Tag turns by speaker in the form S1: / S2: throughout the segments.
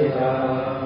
S1: Yeah.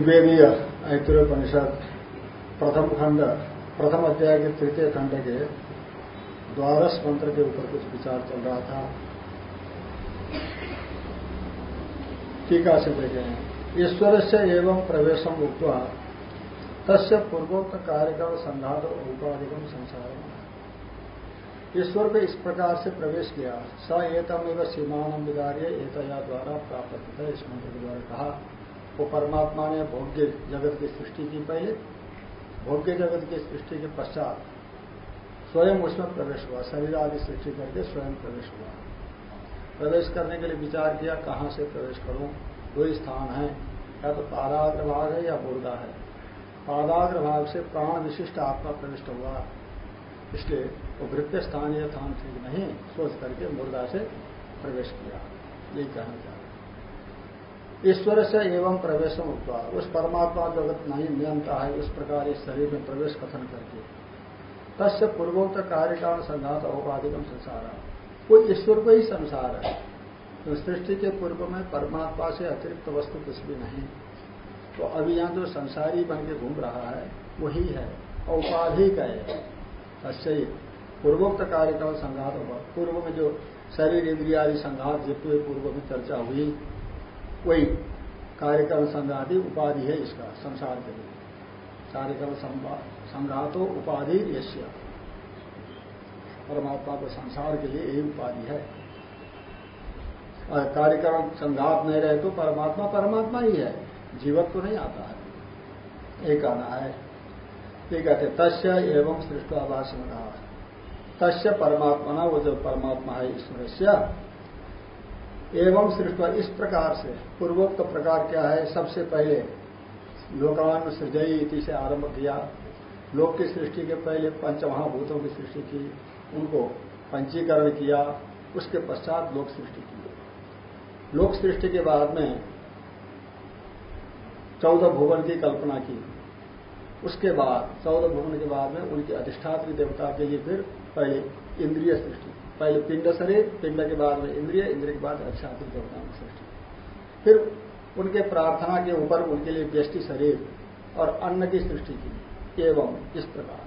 S2: ऋग्वेदीय ऐतरोपनिषद प्रथम खंड प्रथम अध्याय के तृतीय खंड के द्वादश मंत्र के ऊपर कुछ विचार चल रहा था टीका से देखे हैं ईश्वर से एवं प्रवेशम उक्वा तस्य पूर्वोक्त कार्यक्रम संघात उपाधिगम संसार ईश्वर को इस प्रकार से प्रवेश किया स एतम सीमान विदार्य एतया द्वारा प्राप्त है इस मंत्र के द्वारा कहा वो परमात्मा ने भोग्य जगत की सृष्टि की पहले, भोग्य जगत की सृष्टि के पश्चात स्वयं उसमें प्रवेश हुआ, शरीर आदि सृष्टि करके स्वयं प्रवेश हुआ। प्रवेश करने के लिए विचार किया, कहाँ से प्रवेश करूँ? दो स्थान है, या तो पादाग्र भाग है या मुर्दा है। पादाग्र भाग से प्राण विशिष्ट आत्मा प्रविष्ट हुआ। इसलिए वो वृत्य स्थानीय स्थान ठीक नहीं, सोच करके मुर्दा से प्रवेश किया। यही कहना चाह रहे ईश्वर से एवं प्रवेशम उत्पा उस परमात्मा जगत नहीं नियंता है उस प्रकार इस शरीर में प्रवेश कथन करके। तस्य पूर्वोक्त कार्यकाल संघात औपाधिकम संसार। है वो ईश्वर को ही संसार है। तो सृष्टि के पूर्व में परमात्मा से अतिरिक्त वस्तु कुछ भी नहीं। तो अभी यहाँ जो संसारी बन के घूम रहा है, वही है औपाधिक है। तस्य पूर्वोक्त कार्यकाल संघात होगा। पूर्व में जो शरीर इंद्रिया संघात जितने पूर्व में चर्चा हुई वही कार्यक्रम संघाति, उपाधि है इसका, संसार के लिए। कार्यक्रम संघातो, उपाधि, यश्य। परमात्मा को संसार के लिए यही उपाधि है। कार्यक्रम संघात नहीं रहे तो परमात्मा परमात्मा ही है। जीवत तो नहीं आता है। ये कहना है। ये कहते तस्य एवं सृष्ट आवास में कहा तस्य परमात्मा ना वो जो परमात्मा है ईश्वर एवं सृष्ट इस प्रकार से पूर्वोक्त प्रकार क्या है? सबसे पहले लोकान सृजई इति से आरंभ किया। लोक की सृष्टि के पहले पंचमहाभूतों की सृष्टि की, उनको पंचीकरण किया, उसके पश्चात लोक सृष्टि की। लोक सृष्टि के बाद में चौदह भुवन की कल्पना की। उसके बाद, चौदह भुवन के बाद में उनकी अधिष्ठात्री देवता के लिए फिर पहले इंद्रिय सृष्टि। पहले पिंड शरीर पिंड के बाद में इंद्रिय इंद्रिय के बाद अधिष्ठात्री देवता सृष्टि। फिर उनके प्रार्थना के ऊपर उनके लिए व्यष्टि शरीर और अन्न की सृष्टि की, एवं इस प्रकार।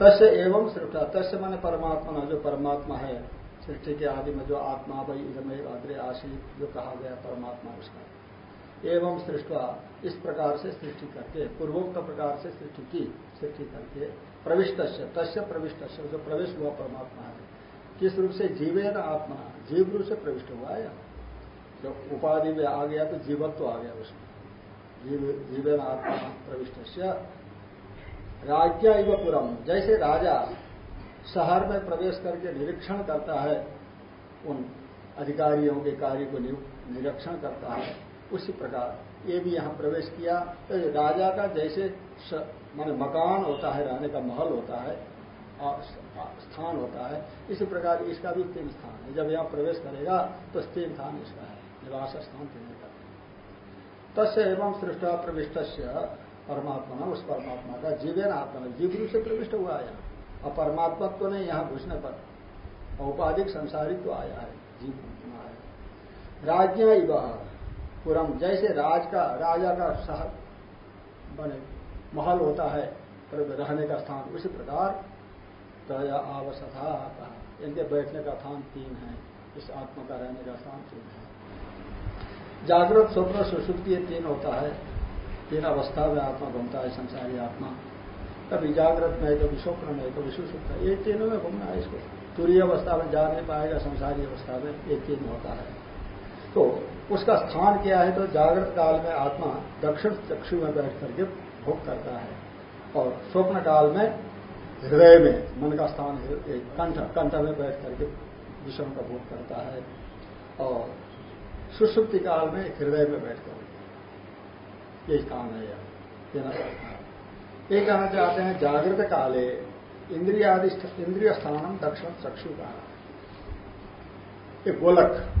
S2: तस्य एवं सृष्टा, तस्य माने परमात्मा, जो परमात्मा है, सृष्टि के आदि में जो आत्मा भाई इधमे अग्रे आशीत जो कहा गया परमात्मा उसका। एवं सृष्टा, इस प्रकार से सृष्टि करके, पूर्वोक्त प्रकार से सृष्टि की, सृष्टि करके प्रविष्ट तस्य प्रविष्ट जो प्रवेश हुआ परमात्मा है। किस रूप से? जीवेन आत्मा? जीव रूप से प्रविष्ट हुआ है जब उपाधि में आ गया तो जीवत्व तो आ गया उसमें। जीव जीवेन आत्मा प्रविष्ट राज्य पुरम। जैसे राजा शहर में प्रवेश करके निरीक्षण करता है, उन अधिकारियों के कार्य को निरीक्षण करता है, उसी प्रकार। ये भी यहाँ प्रवेश किया। तो राजा का जैसे माने मकान होता है, रहने का महल होता है स्थान होता है। इसी प्रकार इसका भी तीन स्थान है। जब यहाँ प्रवेश करेगा तो तीन स्थान इसका है, निवास स्थान तीन का। तस्य एवं सृष्ट प्रविष्ट परमात्मा उस परमात्मा का जीवन आत्मा जीव रूप से प्रविष्ट हुआ है और परमात्मा तो नहीं, यहाँ घुसने पर औपाधिक संसारिक तो आया है, जीव आया राज्य पुरम, जैसे राज का, राजा का शहर बने महल होता है रहने का स्थान उसी प्रकार तया आवसथा कहा इनके बैठने का स्थान तीन है, इस आत्मा का रहने का स्थान तीन है। जागृत स्वप्न सुसुप्ति ये तीन होता है। तीन अवस्था में आत्मा घूमता है, संसारी आत्मा। कभी जागृत में, कभी स्वप्न में, कभी सुसुप्त। ये तीनों में घूमना है इसको। तुरी अवस्था में जा नहीं पाएगा, संसारी अवस्था में ये तीन होता है। तो उसका स्थान क्या है? तो जागृत काल में आत्मा दक्षिण चक्षु में बैठ करके भोग करता है। और स्वप्न काल में हृदय में, मन का स्थान कंठ कंठ में बैठ करके विषम का भोग करता है। और सुसुप्ति काल में हृदय में बैठ कर। यही काम है यह। देना चाहता है। ये कहना चाहते हैं, जागृत काले इंद्रियादि इंद्रिय स्थान दक्षिण चक्षु का एक गोलक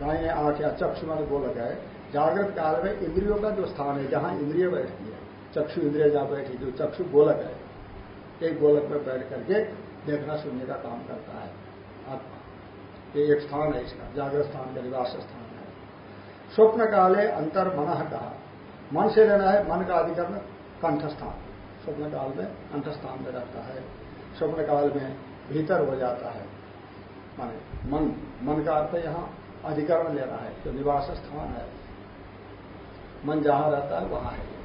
S2: गाय आँख या चक्षु मान गोलक है। जागृत काल में इंद्रियों का जो स्थान है, जहाँ इंद्रिय बैठती है चक्षु इंद्रिय जहाँ बैठी जो चक्षु गोलक है। एक गोलक में बैठ करके देखना, सुनने का काम करता है आत्मा। ये एक स्थान है इसका, जागृत स्थान का, निवास स्थान है। स्वप्न काले अंतर मन कहा मन से लेना है, मन का अधिकरण कंठस्थान स्वप्न काल में कंठस्थान में रहता है। स्वप्न काल में भीतर हो जाता है। माने मन मन का अर्थ यहाँ अधिकरण लेना है, जो निवास स्थान है। मन जहाँ रहता है, वहाँ है।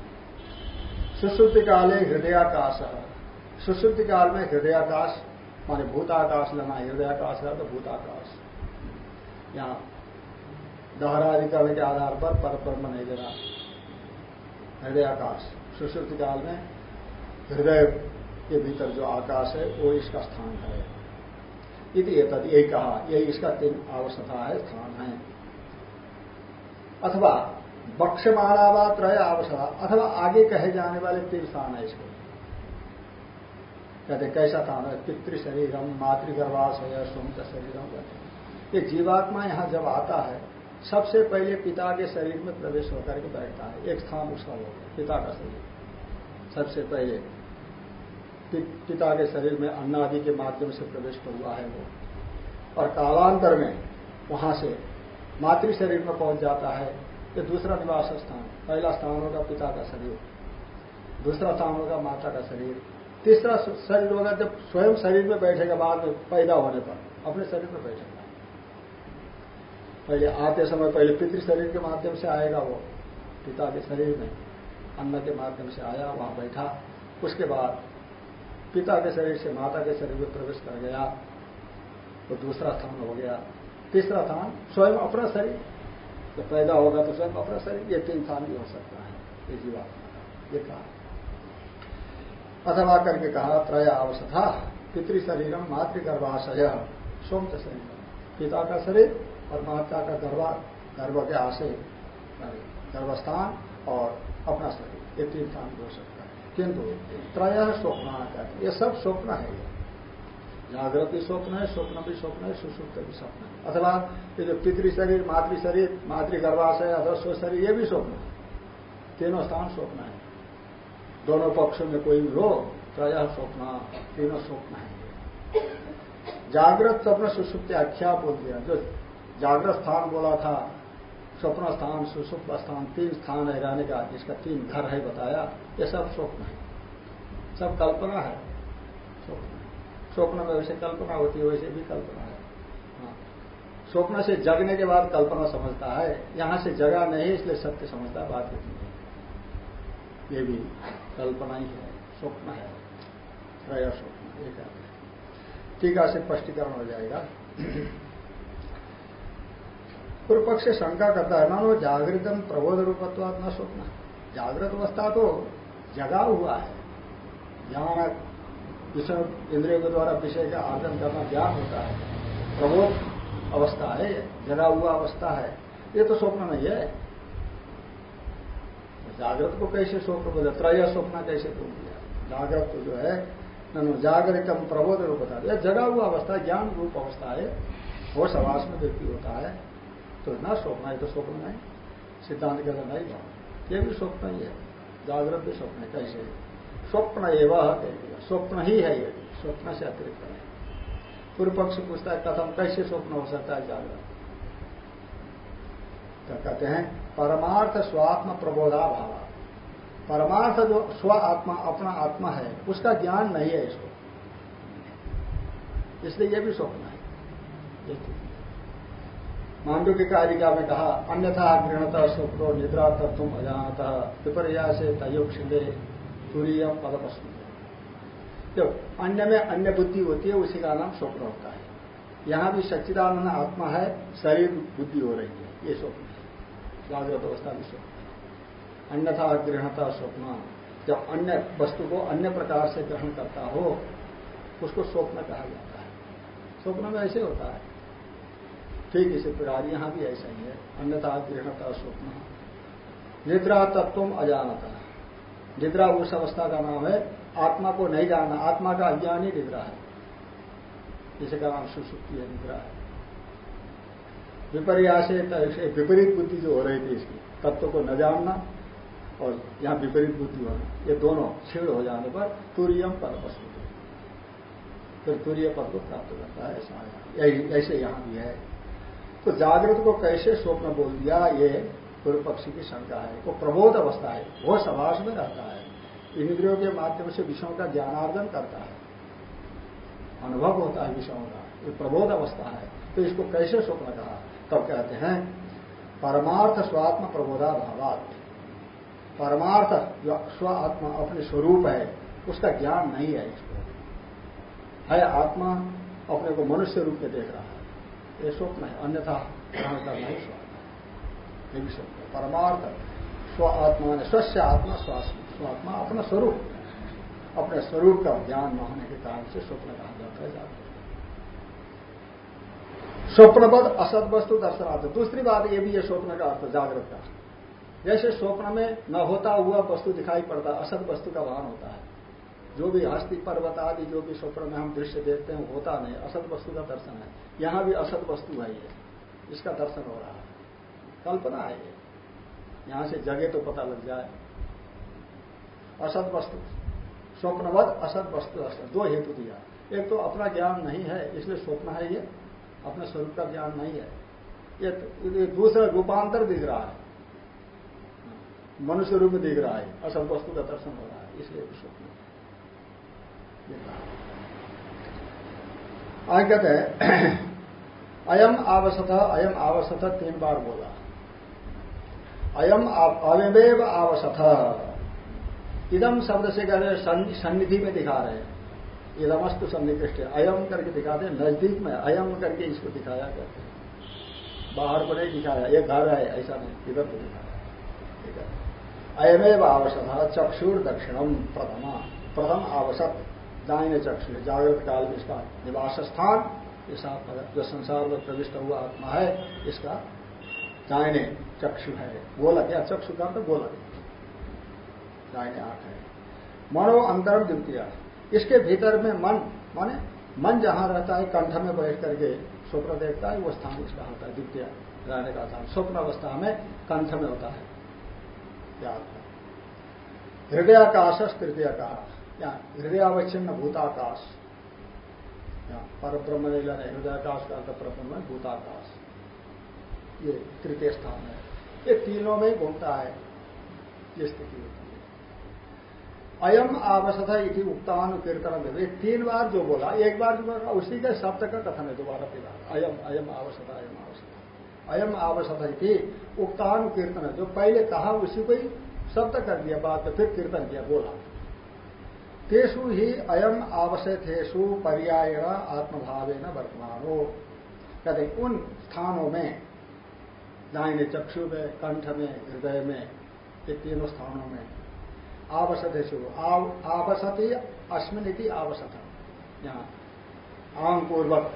S2: सुश्रुति काले हृदयाकाश। है सुश्रुति काल में हृदयाकाश, माने भूताकाश लेना हृदयाकाश है तो भूताकाश। यहाँ दहराधिकरण के आधार पर पर ब्रह्म नहीं लेना हृदयाकाश, सुश्रुति काल में हृदय के भीतर जो आकाश है, वो इसका स्थान है। यदि यही कहा, यही इसका तीन आवश्यकता है, स्थान है। अथवा बक्षमाणावा त्रय अवस्था अथवा आगे कहे जाने वाले तीन स्थान है इसको। कहते कैसा स्थान है? पितृ शरीरम मातृगर्भाश है सोमच शरीरम कहते ये जीवात्मा यहाँ जब आता है, सबसे पहले पिता के शरीर में प्रवेश होकर के बैठता है। एक स्थान उसका हो, पिता का शरीर। सबसे पहले पिता के शरीर में अन्नादि के माध्यम से प्रवेश हुआ है वो। और कालांतर में वहाँ से मातृ शरीर में पहुँच जाता है। ये दूसरा निवास स्थान, पहला स्थान होगा पिता का शरीर, दूसरा स्थान होगा माता का शरीर, तीसरा शरीर होगा जब स्वयं शरीर में बैठेगा बाद में पैदा होने पर, अपने शरीर में बैठेगा। पहले आते समय पहले पितृ शरीर के माध्यम से आएगा वो, पिता के शरीर में, अन्न के माध्यम से आया, वहाँ बैठा, उसके बाद पिता के शरीर से माता के शरीर में प्रवेश कर गया, वो तो दूसरा स्थान हो गया। तीसरा स्थान, स्वयं अपना शरीर जब पैदा होगा तो स्वयं अपना शरीर तीन स्थान भी हो सकता है, ये जीवात्मा ये कहा अथवा करके कहा, त्रय अवसथा पितृ शरीरम मातृगर्भाशय सोम शरीर। पिता का शरीर और माता का गर्भा, गर्भ के आशय गर्भस्थान और अपना शरीर, ये तीन स्थान हो सकता है। किंतु त्रय स्वप्न कहते ये सब स्वप्न है ये। जागृत भी स्वप्न है, स्वप्न भी स्वप्न है, सुसुप्त भी स्वप्न है। अथवा ये जो पितृ शरीर, मातृ शरीर, मातृ गर्भाशय अथवा स्व शरीर, ये भी स्वप्न है। तीनों स्थान स्वप्न है। दोनों पक्षों में कोई भी हो त्रय स्वप्न, तीनों स्वप्न है। जागृत स्वप्न, सुसुप्त आख्या बोल दिया। जो जागृत स्थान बोला था, स्वप्न स्थान, सुसुप्त स्थान, तीन स्थान है, रहने का, जिसका तीन घर है बताया, ये सब स्वप्न है। सब कल्पना है। स्वप्न स्वप्न में वैसे कल्पना होती है, वैसे भी कल्पना है। हाँ। स्वप्न से जगने के बाद कल्पना समझता है, यहाँ से जगा नहीं, इसलिए सत्य समझता बात होती है। ये भी कल्पना ही है, स्वप्न है। त्रय स्वप्न कहते टीका से स्पष्टीकरण हो जाएगा। पूर्व पक्ष शंका करता है, मानो जागृतम प्रबोध रूपत्वाद न स्वप्न। जागृत अवस्था तो जगा हुआ है। ज्ञान विषय इंद्रियों के द्वारा विषय का आर्जन करना ज्ञान होता है। प्रबोध अवस्था है, जगा हुआ अवस्था है। ये तो स्वप्न नहीं है। जागृत को कैसे स्वप्न बोले? त्रय स्वप्न कैसे तुम दिया जागृत तो जो है जागृत जागृतम प्रबोध रूप होता है जगा हुआ अवस्था, ज्ञान रूप अवस्था है। वो समाज में व्यक्ति होता है। तो न स्वप्न है तो स्वप्न नहीं। सिद्धांत के अंदर नहीं ये भी स्वप्न ही है। जागृत भी स्वप्न है, कैसे? स्वप्न एवं स्वप्न ही है ये, स्वप्न से अतिरिक्त है पूर्व पक्ष पूछता है, कथम कैसे स्वप्न हो सकता है जागृत तो कहते हैं, परमार्थ स्वात्म प्रबोधा भाव परमार्थ जो स्व आत्मा अपना आत्मा है, उसका ज्ञान नहीं है इसको। इसलिए यह भी स्वप्न है। मांडू की कारिका में कहा, अन्यथा गृहणता स्वप्नो निद्रा तत्व अजानता विपर्या से तयोक्षिले तुरीय पदपस्म जब अन्य में अन्य बुद्धि होती है, उसी का नाम स्वप्न होता है। यहाँ भी सच्चिदानंद आत्मा है, शरीर बुद्धि हो रही है, ये स्वप्न है। जागृत अवस्था भी स्वप्न है। अन्यथा गृहणता स्वप्न। जब अन्य वस्तु को अन्य प्रकार से ग्रहण करता हो, उसको स्वप्न कहा जाता है। स्वप्न में ऐसे होता है। ठीक इसी प्रकार यहाँ भी ऐसा ही है। अन्यथा गृहणता स्वप्न। निद्रा तत्व अजानता। निद्रा उस अवस्था का नाम है। आत्मा को नहीं जानना आत्मा का अज्ञान ही निद्रा है। जिसका नाम सुसुप्ति है, निद्रा है। विपर्यास विपरीत बुद्धि जो हो रही थी इसकी, तत्व को न जानना और यहाँ विपरीत बुद्धि होना ये दोनों छेड़ हो जाने पर तुरियम पर वस्तु फिर तुरीय पद को प्राप्त करता है, ऐसा आया ऐसे यहाँ भी है। तो जागृत को कैसे स्वप्न बोल दिया, ये पूर्व पक्षी की शंका है वो प्रबोध अवस्था है, वो समाज में रहता है। इंद्रियों के माध्यम से विषयों का ज्ञानार्जन करता है। अनुभव होता है विषयों का, ये प्रबोध अवस्था है। तो इसको कैसे स्वप्न कहा? तब कहते हैं, परमार्थ स्वात्म प्रबोधा भावात परमार्थ जो स्व आत्मा अपने स्वरूप है, उसका ज्ञान नहीं है इसको। है आत्मा, अपने को मनुष्य रूप में देख रहा है। ये स्वप्न है, अन्यथा ग्रहण करना ही स्वप्न ये भी स्वप्न परमार्थ, स्व आत्मा ने स्वस्य आत्मा स्वात्मा अपना स्वरूप। अपने स्वरूप का ज्ञान न होने के कारण से स्वप्न कहा जाता है जागृत स्वप्नपद असद वस्तु दर्शनार्थ। दूसरी बात ये भी है स्वप्न का अर्थ, जागृत का। जैसे स्वप्न में न होता हुआ वस्तु दिखाई पड़ता, असद वस्तु का भान होता है। जो भी हस्ती, पर्वत आदि जो भी स्वप्न में हम दृश्य देखते हैं होता नहीं। असद वस्तु का दर्शन है। यहाँ भी असद वस्तु है ये, इसका दर्शन हो रहा है। कल्पना है। ये यहाँ से जगह तो पता लग जाए। असद वस्तु। स्वप्नवत असद वस्तु असद दो हेतु दिया। एक तो अपना ज्ञान नहीं है, इसलिए स्वप्न है ये। अपने स्वरूप का ज्ञान नहीं है। ये दूसरा रूपांतर दिख रहा है। मनुष्य रूप में दिख रहा है। असद वस्तु का दर्शन हो रहा है, इसलिए स्वप्न आगे कहते हैं, अयम आवश्यक अयम आवश्यक तीन बार बोला। अयम अवमेव आवश्यक इदम शब्द से कह रहे सन्निधि में दिखा रहे हैं। इदमस्तु सन्निकृष्ट अयम करके दिखाते हैं, नज़दीक में अयम करके इसको दिखाया करते हैं। बाहर को नहीं दिखाया ये घर है, ऐसा नहीं, इधर को दिखाया। अयमेव आवश्यक चक्षुर दक्षिणम प्रथमा, प्रथम आवश्यक दाहिने चक्षु जागृत काल में इसका निवास स्थान जो संसार में प्रविष्ट हुआ आत्मा है, इसका दाहिने चक्षु है। गोलक, या चक्षु का तो गोलक। दाहिने आँख है। मनो अंतरम द्वितीय। इसके भीतर में मन, माने मन जहाँ रहता है, कंठ में बैठ करके स्वप्न देखता है, वो स्थान इसका होता है द्वितीय। रहने का स्थान। स्वप्न अवस्था में कंठ में होता है। हृदयाकाश तृतीय या हृदयावच्छिन्न भूताकाश। पर ब्रह्म हृदयाकाश का अर्थ परब्रह्म, भूताकाश। ये तृतीय स्थान है। ये तीनों में घूमता है, ये स्थिति होती है। अयम आवश्यकता इति उक्तानुकीर्तन ये तीन बार जो बोला, एक बार जो बोला, उसी के शब्द का कथन है दोबारा फिर अयम अयम आवश्यकता अयम आवश्यकता अयम आवश्यकता इति उक्तानुकीर्तन जो पहले कहा, उसी को ही शब्द कर दिया, बाद में फिर कीर्तन किया, बोला। तेषु ही अयम आवश्यकु पर्याय आत्मभावे न वर्तमान हो कहते उन स्थानों में दाहिने चक्षु में, कंठ में, हृदय में, ये तीनों स्थानों में आवसतेशु आवसती अस्मिन आवसत यहाँ आम पूर्वक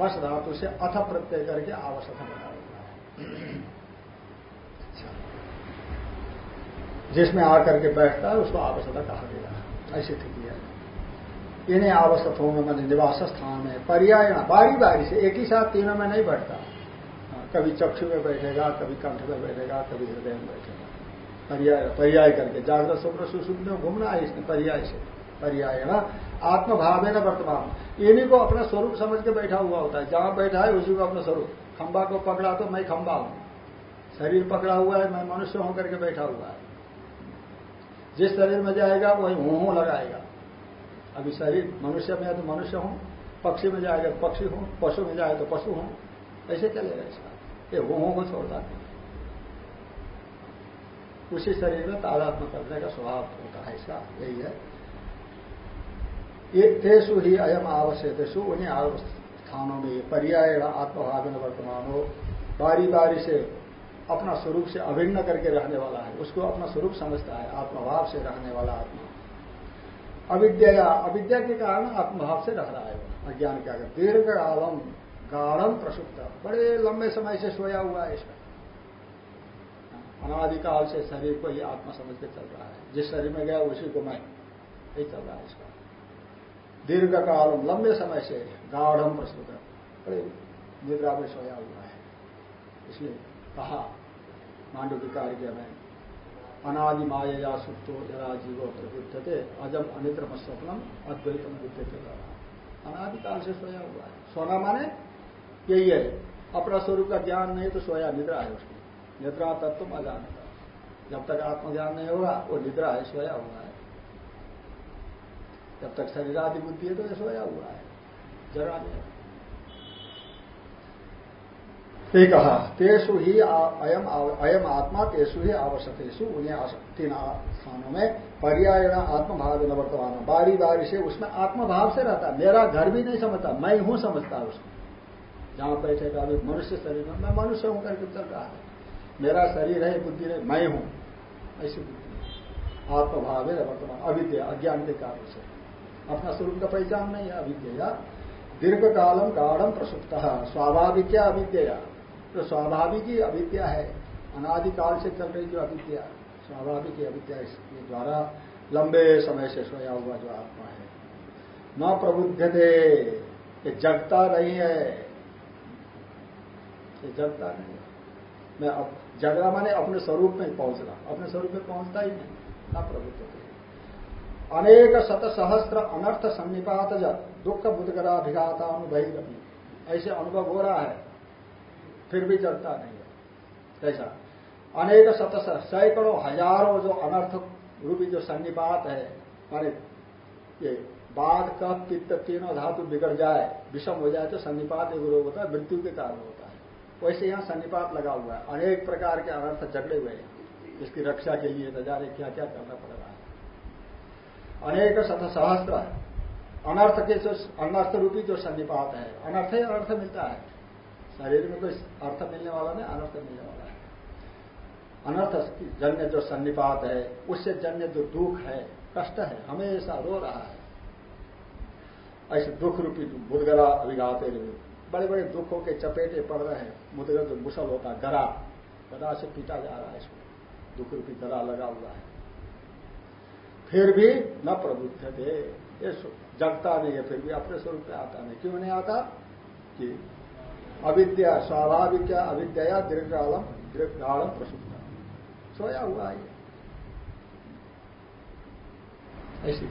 S2: बस धातु से अथ प्रत्यय करके आवश्यक बना हुआ है। अच्छा। जिसमें आकर के बैठता है, उसको आवश्यकता कहा गया ऐसी स्थिति है। इन्हें आवश्यकताओं में मैंने निवास स्थान में, पर्याय बारी बारी से एक ही साथ तीनों में नहीं बैठता। कभी चक्षु में बैठेगा, कभी कंठ में बैठेगा, कभी हृदय में बैठेगा। पर्याय पर्याय करके जागृत स्वप्न सुसुप्त में घूमना है इसमें, पर्याय से। पर्याय ना? आत्मभाव है ना वर्तमान इन्हीं को अपना स्वरूप समझ के बैठा हुआ होता है। जहाँ बैठा है, उसी को अपना स्वरूप। खंबा को पकड़ा तो मैं खंबा हूँ। शरीर पकड़ा हुआ है, मैं मनुष्य हूँ करके बैठा हुआ है। जिस शरीर में जाएगा, वही हूँ हूँ लगाएगा। अभी शरीर मनुष्य में है तो मनुष्य हूँ, पक्षी में जाएगा तो पक्षी हूँ, पशु में जाए तो पशु हूँ। ऐसे चलेगा इसका। ये होमों को छोड़ता नहीं उसी शरीर में तादात्म करने का स्वभाव होता है, इसका यही है। तेसु ही अयम आवश्यकसु उन्हीं स्थानों में पर्याय आत्मभाव में वर्तमान हो। बारी बारी से अपना स्वरूप से अभिन्न करके रहने वाला है, उसको अपना स्वरूप समझता है, आत्मभाव से रहने वाला आत्मा। अविद्या अविद्या के कारण आत्मभाव से रह रहा है अज्ञान के आगे। दीर्घ आलम गाढ़म प्रसुप्त। बड़े लंबे समय से सोया हुआ है इसमें। अनादिकाल से शरीर को ही आत्मा समझ के चल रहा है। जिस शरीर में गया, उसी को मैं। यही चल रहा है इसका। दीर्घ कालम लंबे समय से गाढ़म प्रस्तुत बड़े निद्रा में सोया हुआ है। इसलिए कहा, मांडव की कार्य में, अनादि माया सुप्तो जरा जीवो प्रबुद्धते, अजम अनिद्रम स्वप्नम अद्वैतम विद्यते अनादिकाल से सोया हुआ है। सोना माने यही है। अपना स्वरूप का ज्ञान नहीं तो सोया निद्रा है उसकी। निद्रा तत्व अजानता जब तक आत्मज्ञान नहीं होगा, वो निद्रा है, सोया हुआ है। जब तक शरीर आदि बुद्धि है तो ये सोया हुआ है। जरा नहीं ते कहा, तेसु ही अयम अयम आत्मा, तेसु ही आवश्यकतेसु उन्हें तीन स्थानों में पर्यायण, आत्मभाव न वर्तमान बारी बारी से उसमें आत्मभाव से रहता मेरा घर भी नहीं समझता, मैं हूँ समझता उसको। जहाँ बैठेगा अभी मनुष्य शरीर में, मैं मनुष्य हूँ करके चल रहा है। मेरा शरीर है, बुद्धि नहीं मैं हूँ। ऐसी बुद्धि आत्मभाव है, वर्तमान अविद्या, अज्ञान के कारण से। अपना स्वरूप का पहचान नहीं है, अविद्या दीर्घ कालम गाढ़म प्रसुप्त, स्वाभाविक अविद्या तो स्वाभाविक ही अविद्या है अनादिकाल से चल रही जो अविद्या, स्वाभाविक अविद्या इसके द्वारा लंबे समय से सोया हुआ जो आत्मा है। न प्रबुद्ध थे जगता नहीं है। ये नहीं है। मैं अब जगना माने अपने स्वरूप में पहुँचना, अपने स्वरूप में पहुँचता ही नहीं, ना प्रभुत्व अनेक शत सहस्त्र अनर्थ सन्निपात दुख बुद्धगराभिघाता अनुभवी ऐसे अनुभव हो रहा है, फिर भी जगता नहीं है। कैसा? अनेक शत सैकड़ों, हज़ारों जो अनर्थ रूपी जो सन्निपात है, माने ये बाघ का पित्त तीनों धातु बिगड़ जाए, विषम हो जाए तो सन्निपात एक रोग होता है, मृत्यु के कारण होता है। वैसे यहाँ सन्निपात लगा हुआ है। अनेक प्रकार के अनर्थ झगड़े हुए हैं। इसकी रक्षा के लिए, नजारे क्या क्या करना पड़ रहा है। अनेक शत सहस्त्र अनर्थ के जो, अनर्थ रूपी जो सन्निपात है, अनर्थ ही अनर्थ मिलता है। शरीर में कोई अर्थ मिलने वाला नहीं, अनर्थ मिलने वाला है। अनर्थ जन्य जो सन्निपात है, उससे जन्य जो दुख है, कष्ट है, हमेशा रो रहा है। ऐसे दुख रूपी बुदगरा अभिघाते बड़े बड़े दुखों के चपेटे पड़ रहे हैं। मुद्रा जो मुसल होता है गरा। गदा से पीटा जा रहा है इसको दुख रूपी गरा लगा हुआ है। फिर भी न प्रबुद्ध थे। ये जगता नहीं है, फिर भी अपने स्वरूप पे आता नहीं। क्यों नहीं आता? कि अविद्या स्वाभाविक अविद्या दीर्घकालम दीर्घकालम प्रसुप्त। सोया हुआ है ऐसी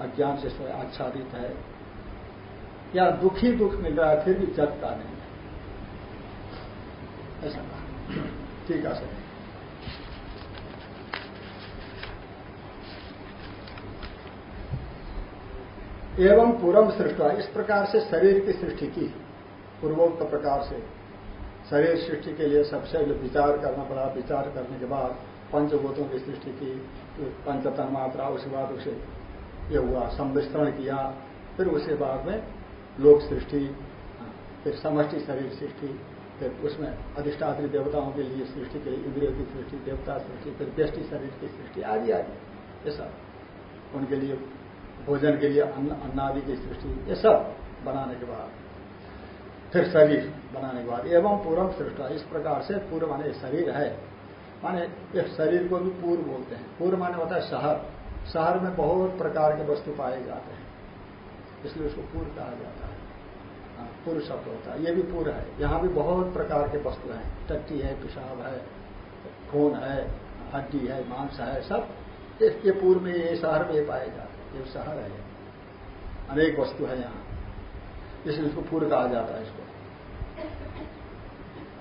S2: अज्ञान से सोया, आच्छादित है। या दुखी दुख है फिर भी जगता नहीं। ऐसा कहा। ठीक है, सर। एवं पूर्व सृष्टा इस प्रकार से शरीर की सृष्टि की, पूर्वोक्त प्रकार से। शरीर सृष्टि के लिए सबसे विचार करना पड़ा, विचार करने के बाद पंचभूतों की सृष्टि की पंचतन मात्रा उसके बाद उसे ये हुआ संविस्तरण किया, फिर उसके बाद में लोक सृष्टि फिर समष्टि शरीर सृष्टि फिर उसमें अधिष्ठात्री देवताओं के लिए सृष्टि के लिए इंद्रियों की सृष्टि, देवता सृष्टि, फिर व्यष्टि, शरीर की सृष्टि, आदि आदि। ये सब। उनके लिए भोजन के लिए अन्न, अन्नादि की सृष्टि, ये सब बनाने के बाद। फिर शरीर बनाने के बाद। एवं पूर्व सृष्टा। इस प्रकार से पूर्व माने शरीर है। माने इस शरीर को भी पूर्व बोलते हैं। पूर्व माने होता है शहर। शहर में बहुत प्रकार के वस्तु पाए जाते हैं। इसलिए उसको पूर्व कहा जाता है। हाँ, पूर्व शब्द होता है। ये भी पूर्व है। यहाँ भी बहुत प्रकार के वस्तु हैं। टट्टी है पेशाब है खून है हड्डी है मांस है सब ये पूर्व में ये शहर में पाए जाते हैं। ये शहर है। अनेक वस्तु है यहाँ। इसलिए इसको पूर्व कहा जाता है इसको।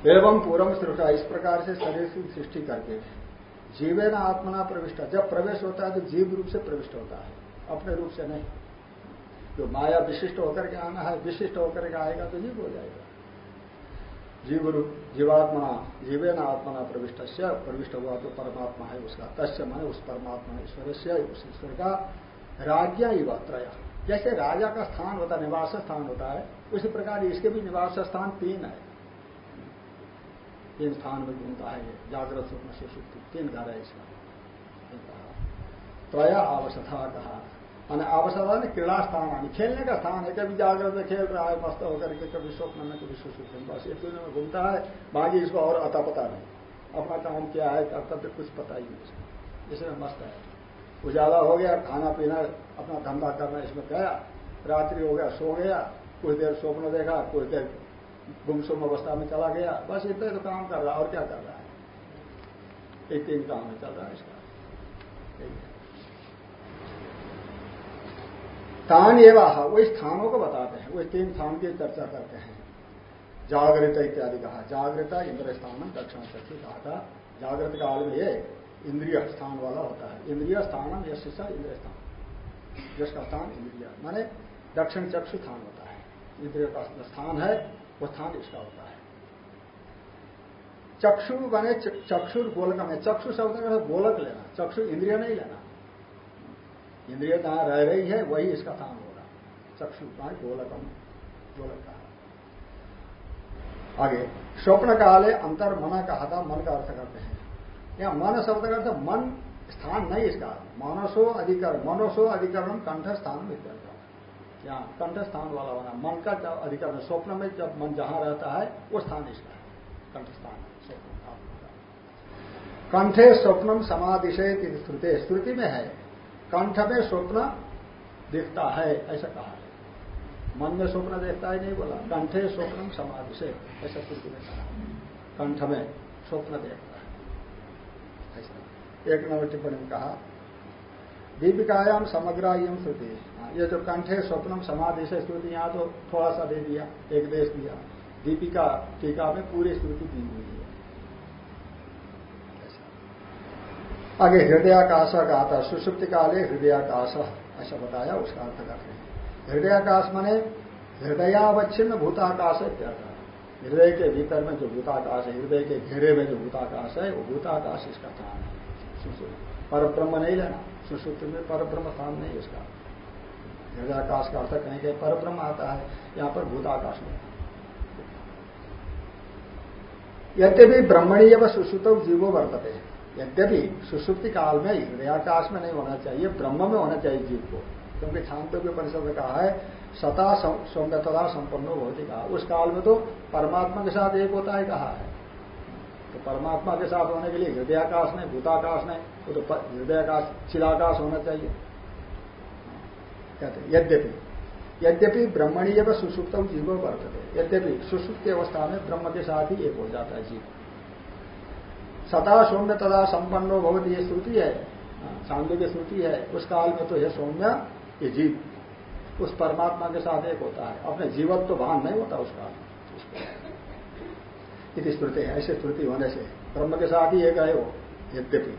S2: एवं पूर्व सृष्टा इस प्रकार से शरीर की सृष्टि करके जीवे न आत्मना प्रविष्ट। जब प्रवेश होता है तो जीव रूप से प्रविष्ट होता है। अपने रूप से नहीं। जो माया विशिष्ट होकर के आना है, विशिष्ट होकर के आएगा तो जीव हो जाएगा। जीव रूप जीवात्मा जीवे न आत्मा प्रविष्ट से प्रविष्ट हुआ तो परमात्मा है उसका, तस्य माने उस परमात्मा ईश्वर से उस ईश्वर का राज्ञा ही त्रय। जैसे राजा का स्थान होता है निवास स्थान होता है, उसी प्रकार इसके भी निवास स्थान तीन है। तीन स्थान में घूमता है जागृत स्वप्न सुषुप्ति तीन घर है इसका। त्रय आवश्यकता कहा। मैंने आवश्यकता ने क्रीड़ा स्थान आनी खेलने का स्थान है, कभी जागृत में खेल रहा है, मस्त होकर के कभी स्वप्न में, कभी सुसुप्त में, बस तीनों में घूमता है, बाकी इसको और अता पता नहीं। अपना काम क्या है, कर्तव्य कुछ पता ही नहीं इसमें मस्त है। उजाला हो गया, खाना पीना, अपना धंधा करना इसमें गया, रात्रि हो गया, सो गया, कुछ देर स्वप्न देखा, कुछ देर गुमसुम अवस्था में चला गया, बस इतना तो काम कर रहा और क्या कर रहा है? एक तीन काम में चल रहा है इसका। तान एवं वही स्थानों को बताते हैं, वही तीन स्थान की चर्चा करते हैं। जागृत इत्यादि कहा, जागृत इंद्र स्थान दक्षिण चक्षु कहा था। जागृत काल में ये, इंद्रिय स्थान वाला होता है। इंद्रिय स्थान यश इंद्रिय स्थान जिसका स्थान इंद्रिय, माने दक्षिण चक्षु स्थान होता है। इंद्रिय का स्थान है, वो स्थान इसका होता है। चक्षु बने चक्षुर गोलक में, चक्षु शब्द गोलक लेना, चक्षु इंद्रिय नहीं लेना। इंद्रिय जहाँ रह रही है, वही इसका स्थान होगा। चक्षु का गोलकम गोलक कहा आगे स्वप्न काले अंतर मना कहा था मन का अर्थ करते हैं। यहाँ मन शब्द का अर्थ, मन स्थान नहीं इसका। मानसो अधिकरण मनोसो अधिकरण कंठ स्थान में यहाँ कंठ स्थान वाला बना, मन का अधिकरण, स्वप्न में जब मन जहाँ रहता है, वो स्थान इसका है। कंठ स्थान स्वप्न कंठे स्वप्नम समाधिशय श्रुति श्रुति में है। कंठ में स्वप्न देखता है ऐसा कहा है। मन में स्वप्न देखता है नहीं बोला। कंठे स्वप्न समाधि से ऐसा श्रुति ने कहा। कंठ में स्वप्न देखता है। ऐसा। एक नंबर टिप्पणी में कहा दीपिकायाम समग्र यम श्रुति। हाँ, ये जो कंठे स्वप्नम समाधि से श्रुति यहाँ तो थोड़ा सा दे दिया एक देश दिया। दीपिका टीका में पूरी श्रुति दी हुई है आगे हृदयाकाश कहा था सुसुप्ति काले हृदयाकाश, ऐसा बताया उसका अर्थ करते हैं। हृदयाकाश माने हृदयावच्छिन्न भूताकाश है, क्या हृदय के भीतर में जो भूताकाश है, हृदय के घेरे में जो भूताकाश है, वो भूताकाश इसका स्थान है पर ब्रह्म नहीं लेना। सुसुप्ति में पर ब्रह्म स्थान नहीं इसका। हृदयाकाश का अर्थ कहेंगे पर ब्रह्म आता है, यहाँ पर भूताकाश में यद्यपि ब्रह्मणीय व सुश्रुत जीवो वर्तते। हैं यद्यपि सुसुप्ति काल में हृदयाकाश में नहीं होना चाहिए ब्रह्म में होना चाहिए जीव को। क्योंकि छांतो के परिषद में कहा है, सता सौम्यतदा संपन्न होती कहा। उस काल में तो परमात्मा के साथ एक होता है कहा है। तो परमात्मा के साथ होने के लिए हृदयाकाश नहीं, भूताकाश नहीं, वो तो हृदयाकाश चिलाकाश होना चाहिए। कहते यद्यपि यद्यपि ब्रह्मणीय व सुसुप्त जीवो वर्तते। यद्यपि सुसुप्त अवस्था में ब्रह्म के साथ ही एक हो जाता है जीव। सदा सौम्य तदा संपन्नो भवती ये श्रुति है। चांदो की श्रुति है, उस काल में तो यह सौम्य ये जीव, उस परमात्मा के साथ एक होता है। अपने जीवत तो भान नहीं होता उस काल में। श्रुति है, ऐसे श्रुति होने से ब्रह्म के साथ ही एक है वो, यद्यपि।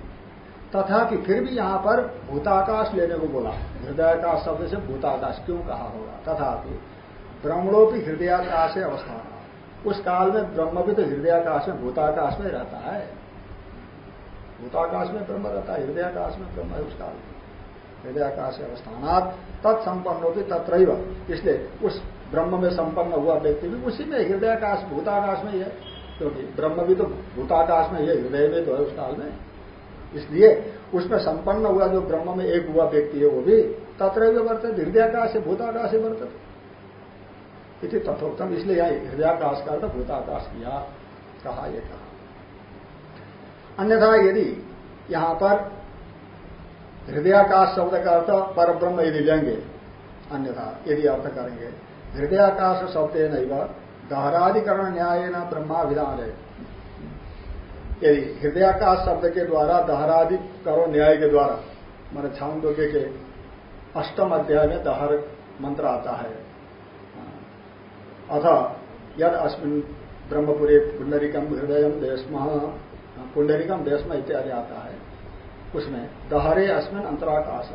S2: तथापि फिर भी यहाँ पर भूताकाश लेने को बोला। हृदयाकाश शब्द से भूताकाश क्यों कहा होगा? तथापि ब्रह्मणों भी हृदयाकाश अवस्थान। उस काल में ब्रह्म भी तो हृदयाकाश में, भूताकाश में रहता है। भूताकाश में ब्रह्म रहता है, हृदयाकाश में ब्रह्म है उस में। हृदयाकाश अवस्थानात तत्संपन्न होती तत्र इसलिए उस ब्रह्म में संपन्न हुआ व्यक्ति भी उसी में, हृदयाकाश, भूताकाश में ही है। क्योंकि ब्रह्म भी तो भूताकाश में ही है, हृदय में तो है उस काल में। इसलिए उसमें संपन्न हुआ जो ब्रह्म में एक हुआ व्यक्ति है, वो भी तत्र वर्तित हृदयाकाश भूताकाश वर्तित इति तथोक्तम, इसलिए यहाँ हृदयाकाश का भूताकाश किया, कहा यह कहा अन्यथा यदि यहाँ पर हृदयाकाश शब्द का अर्थ पर ब्रह्म यदि लेंगे, अन्यथा यदि अर्थ करेंगे, हृदयाकाश शब्द नहीं दहराधिकरण न्याय न ब्रह्माभिधान है। यदि हृदयाकाश शब्द के द्वारा दहराधिकरण न्याय के द्वारा, मान छांदोग्य के अष्टम अध्याय में दहर मंत्र आता है। अथ, यद अस्मिन ब्रह्मपुरे पुंडरिकम हृदय देशम पुंडरिकम देशम इत्यादि आता है उसमें, दहरे अस्मिन अंतराकाश।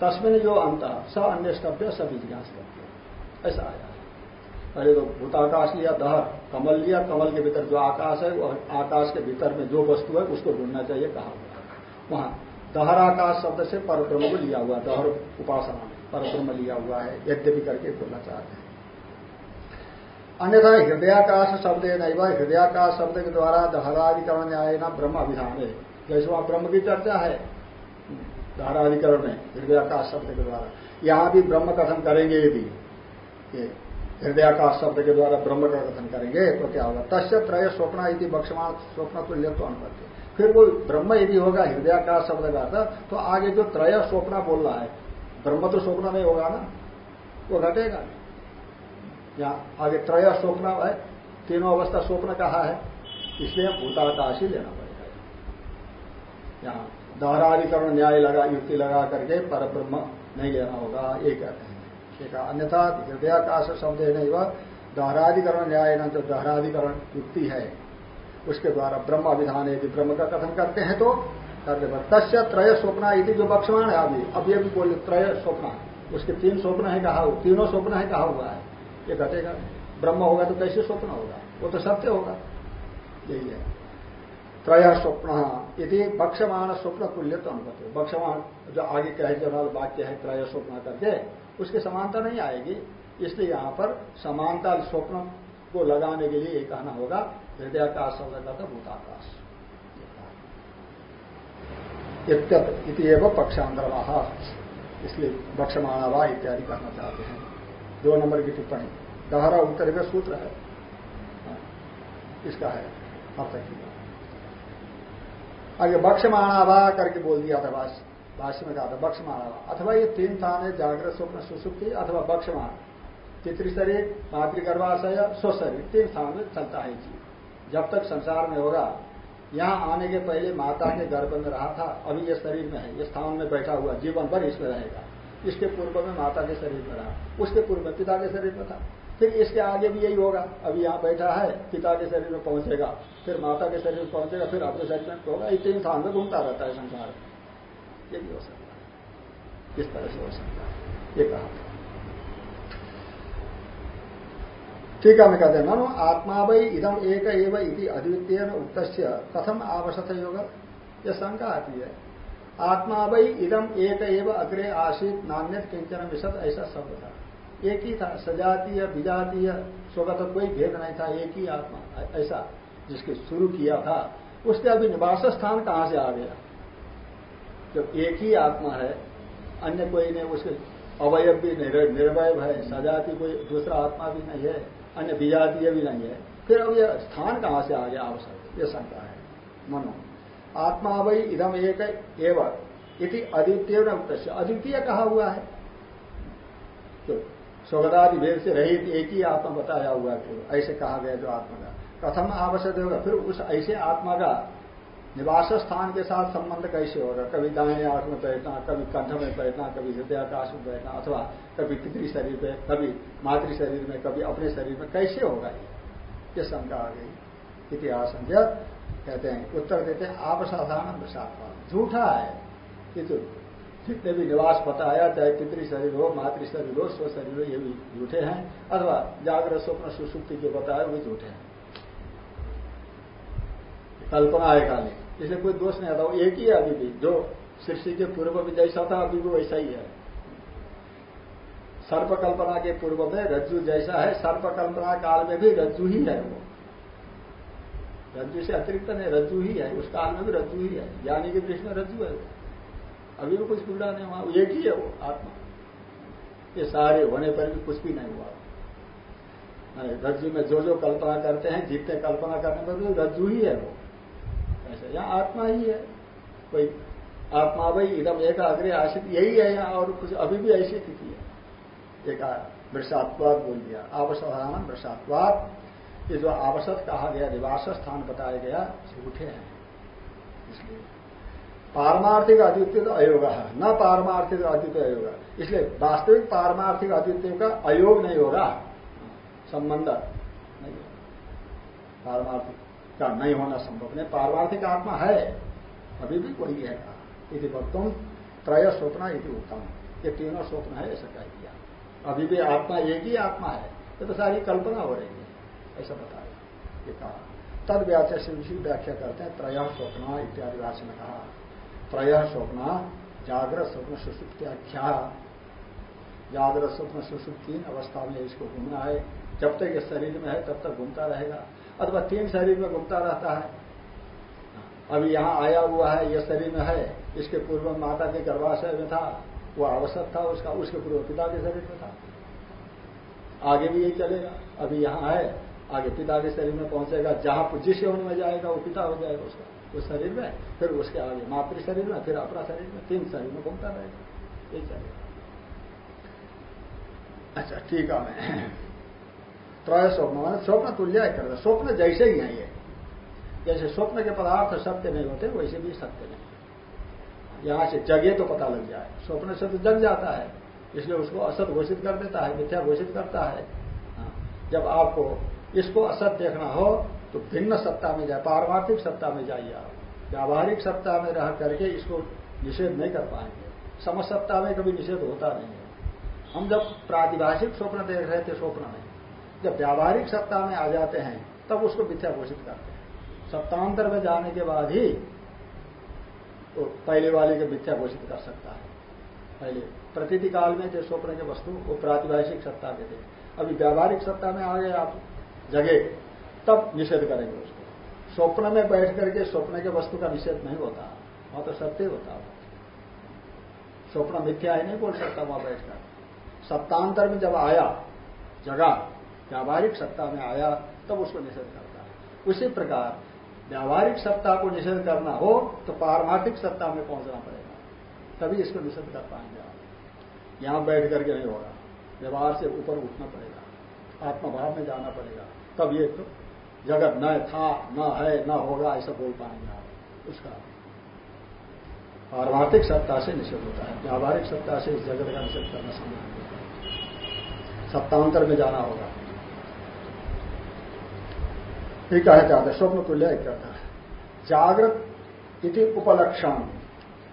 S2: तस्मिन जो अंत, स अन्य स्तभ्य स जिज्ञास ऐसा आया है। पहले तो भूताकाश लिया, दहर, कमल लिया, कमल के भीतर जो आकाश है वो आकाश के भीतर में जो वस्तु है, उसको ढूंढना चाहिए, कहा वहाँ दहर आकाश शब्द से परब्रह्म को लिया हुआ दहर उपासना में परब्रह्म लिया हुआ है, यद्यपि करके बोलना चाहते हैं। अन्यथा हृदयाकाश शब्द है नहीं वह हृदयाकाश शब्द के द्वारा दहराधिकरण न्याय ना ब्रह्म अभिधान। है जैसे वहाँ ब्रह्म की चर्चा है। धाराधिकरण में, हृदयाकाश शब्द के द्वारा। यहाँ भी ब्रह्म कथन करेंगे यदि हृदयाकाश शब्द के द्वारा ब्रह्म का कथन करेंगे तो क्या होगा तस्य त्रय स्वप्न यदि बक्षमान स्वप्न तुल्य तो अनुपत्ति। फिर वो ब्रह्म यदि होगा, हृदयाकाश शब्द का अर्थ तो आगे जो त्रय स्वप्न बोल रहा है, ब्रह्म तो स्वप्न में होगा ना, वो घटेगा। यहाँ आगे त्रय स्वप्न है, तीनों अवस्था स्वप्न कहा है? इसलिए भूताकाश ही लेना पड़ेगा। यहाँ दहराधिकरण न्याय लगा, युक्ति लगा करके पर ब्रह्म नहीं लेना होगा, ये कहते हैं। ठीक है, अन्यथा हृदयाकाश शब्द नहीं वह दहराधिकरण न्याय न जो दहराधिकरण युक्ति है। उसके द्वारा ब्रह्म विधान यदि ब्रह्म का कथन करते हैं तो करते तस्य त्रय स्वप्न यदि जो बक्षमाण है अभी अब ये भी बोले त्रय स्वप्न। उसके तीन स्वप्न है कहा? तीनों स्वप्न है कहा हुआ है? ये घटेगा। ब्रह्म होगा तो कैसे स्वप्न होगा? वो तो सत्य होगा। यही है। त्रय स्वप्न यदि बक्षमाण स्वप्न तुल्य तो अनुपत बक्षमाण जो आगे कहे जो वाक्य है, त्रय स्वप्न करके, उसकी समानता नहीं आएगी। इसलिए यहाँ पर समानता स्वप्न को लगाने के लिए ये कहना होगा, हृदयाकाश शब्द का था भूताकाश इतव पक्षांतरवाह इसलिए बक्षमाणावा इत्यादि कहना चाहते हैं। दो नंबर की टिप्पणी। दहरा उत्तर में सूत्र है। हाँ, इसका है। अर्थ की आगे बक्षमाणावा करके बोल दिया था भाष्य। में कहा था बक्ष बक्षमाणावा अथवा ये तीन स्थान है जागृत स्वप्न सुसुप्ति अथवा बक्षमान पितृशरीर मातृगर्भाशय स्वशरीर तीन स्थान में चलता है जी जब तक संसार में होगा यहाँ आने के पहले माता के गर्भ में रहा था अभी ये शरीर में है ये स्थान में बैठा हुआ जीवन भर इसमें रहेगा। इसके पूर्व में माता के शरीर में रहा उसके पूर्व में पिता के शरीर में था। फिर इसके आगे भी यही होगा। अभी यहाँ बैठा है, पिता के शरीर में पहुंचेगा, फिर माता के शरीर में पहुंचेगा, फिर अपने शरीर में होगा। ये तीन स्थान में घूमता रहता है संसार। ये भी हो सकता है। इस तरह से हो सकता है। ये कहा था। ठीक है, मैं कहते हैं नो आत्मा वही इदम एक एव अद्वितीय उक्त कथम आवश्यक योग। यह शंका आती है। आत्मा वही इदम एक एव अग्रे आशित नान्य किंचन विशद ऐसा शब्द था। एक ही था, सजातीय, विजातीय स्वगत कोई भेद नहीं था, एक ही आत्मा ऐसा जिसके शुरू किया था उसके अभी निवास स्थान कहाँ से आ गया? जब एक ही आत्मा है, अन्य कोई नहीं, उसके अवयव भी निर्वय है, सजाती कोई दूसरा आत्मा भी नहीं है, अन्य विजातीय भी नहीं है, फिर अब यह स्थान कहाँ से आ गया? आवश्यक, यह शंका है, मनो। आत्मा वही इधम एक एवं इति अद्वितीय अद्वितीय कहा हुआ है? तो स्वगदादि भेद से रहित एक ही आत्मा बताया हुआ है। ऐसे कहा गया जो आत्मा का। प्रथम आवश्यक होगा फिर उस ऐसे आत्मा का निवास स्थान के साथ संबंध कैसे होगा? कभी दाहिने आँख में बैठना, कभी कंठ में बैठना, कभी हृदयाकाश में बैठना, अथवा कभी पितृ शरीर में कभी मातृ शरीर में, कभी अपने शरीर में कैसे होगा ये? शंका आ गई। इतिहास कहते हैं, उत्तर देते हैं आपसाधारण विषात्मा झूठा है ये तो जितने भी निवास बताया चाहे पितृ शरीर हो, मातृ शरीर हो, स्व शरीर हो, ये भी झूठे हैं, अथवा जागृत स्वप्न सुसुप्ति जो बताया, वो झूठे हैं। कल्पना है खाली। इसलिए कोई दोष नहीं आता, वो एक ही है अभी भी, जो सृष्टि के पूर्व में जैसा था, अभी भी वैसा ही है। सर्प कल्पना के पूर्व में रज्जु जैसा है सर्प कल्पना काल में भी रज्जु ही है वो। रज्जु से अतिरिक्त नहीं, रज्जु ही है, उस काल में भी रज्जु ही है। ज्ञानी की दृष्टि में रज्जु है। अभी भी कुछ पीड़ा नहीं हुआ एक ही है वो आत्मा। ये सारे होने पर भी कुछ भी नहीं हुआ। रज्जु में जो जो कल्पना करते हैं, जितने कल्पना करने पर भी रज्जु ही है वो। ऐसे, यहाँ आत्मा ही है। कोई आत्मा भाई इधम एक अग्रे आशित यही है यहाँ, और कुछ अभी भी ऐसी स्थिति है। एक वृषात्वाद बोल दिया। आवश्यक वृषात्वाद। ये जो आवश्यक कहा गया, निवास स्थान बताया गया झूठे हैं। इसलिए पारमार्थिक अद्वितीय तो अयोग है। न पारमार्थिक अद्वितीय अयोग इसलिए वास्तविक पारमार्थिक अद्वितीय का अयोग नहीं होगा। संबंध नहीं पारमार्थिक का नहीं होना संभव नहीं। पारमार्थिक आत्मा है, अभी भी कोई है। यदि भक्तों त्रय स्वप्न यदि उत्तम। ये तीनों स्वप्न है, ऐसा कह दिया। अभी भी आत्मा एक ही आत्मा है। ये तो सारी कल्पना हो रही है। ऐसा बताया, ये कहा। तद व्याख्या से उसी व्याख्या करते हैं, त्रय स्वप्न इत्यादि भाषण में कहा। त्रय स्वप्न, जागृत स्वप्न सुसुप्त्याख्या जागृत स्वप्न सुसुप्त तीन अवस्था में इसको घूमना है। जब तक ये शरीर में है, तब तक घूमता रहेगा। अथवा तीन शरीर में घूमता रहता है। अभी यहाँ आया हुआ है यह शरीर में है, इसके पूर्व माता के गर्भाशय में था, वो आवश्यक था उसका, उसके पूर्व पिता के शरीर में था। आगे भी यही चलेगा। अभी यहाँ है आगे पिता के शरीर में पहुंचेगा, जहाँ जिस योनि में जाएगा, वो पिता हो जाएगा उसका। उस शरीर में, फिर उसके आगे मातृ शरीर में, फिर अपना शरीर में, तीन शरीर में घूमता रहेगा। यही चलेगा अच्छा ठीक है मैं। त्रय स्वप्न, मान स्वप्न तुल्य करता स्वप्न जैसे ही है। ये जैसे स्वप्न के पदार्थ सत्य नहीं होते, वैसे भी सत्य नहीं यहाँ से जगे तो पता लग जाए। स्वप्न से तो जग जाता है, इसलिए उसको असत घोषित कर देता है, मिथ्या घोषित करता है। हाँ। जब आपको इसको असत देखना हो तो भिन्न सत्ता में जाए, पारमार्थिक सत्ता में जाइए आप। व्यावहारिक सत्ता में रह करके इसको निषेध नहीं कर पाएँगे। समसत्ता में कभी निषेध होता नहीं है। हम जब प्रातिभाषिक स्वप्न देख रहे थे स्वप्न में, जब व्यावहारिक सत्ता में आ जाते हैं, तब उसको मिथ्या घोषित करते हैं। सत्तांतर में जाने के बाद ही तो पहले वाले को मिथ्या घोषित कर सकता है। पहले प्रतीति काल में जो स्वप्न के वस्तु, वो प्रातिभाषिक सत्ता के थे। अभी व्यावहारिक सत्ता में आ गए आप। जगह तब निषेध करेंगे उसको। स्वप्न में बैठ करके स्वप्न के वस्तु का निषेध नहीं होता। वहाँ तो सत्य होता। स्वप्न मिथ्या ही नहीं बोल सकता वहाँ बैठकर सत्तांतर में जब आया जगह व्यावहारिक सत्ता में आया, तब उसको निषेध करता है। उसी प्रकार, व्यावहारिक सत्ता को निषेध करना हो तो पारमार्थिक सत्ता में पहुँचना पड़ेगा। तभी इसको निषेध कर पाएँगे आप। यहाँ बैठ करके नहीं होगा। व्यवहार से ऊपर उठना पड़ेगा। आत्मभाव में जाना पड़ेगा। तब ये तो जगत न था, न है, न होगा, ऐसा बोल पाएँगे आप। उसका पारमार्थिक सत्ता से निषेध होता है। व्यावहारिक सत्ता से इस जगत का निषेध करना संभव नहीं होता सत्तांतर में जाना होगा। ठीक है चाहते स्वप्न तुल्य करता है। जागृत इति उपलक्षण।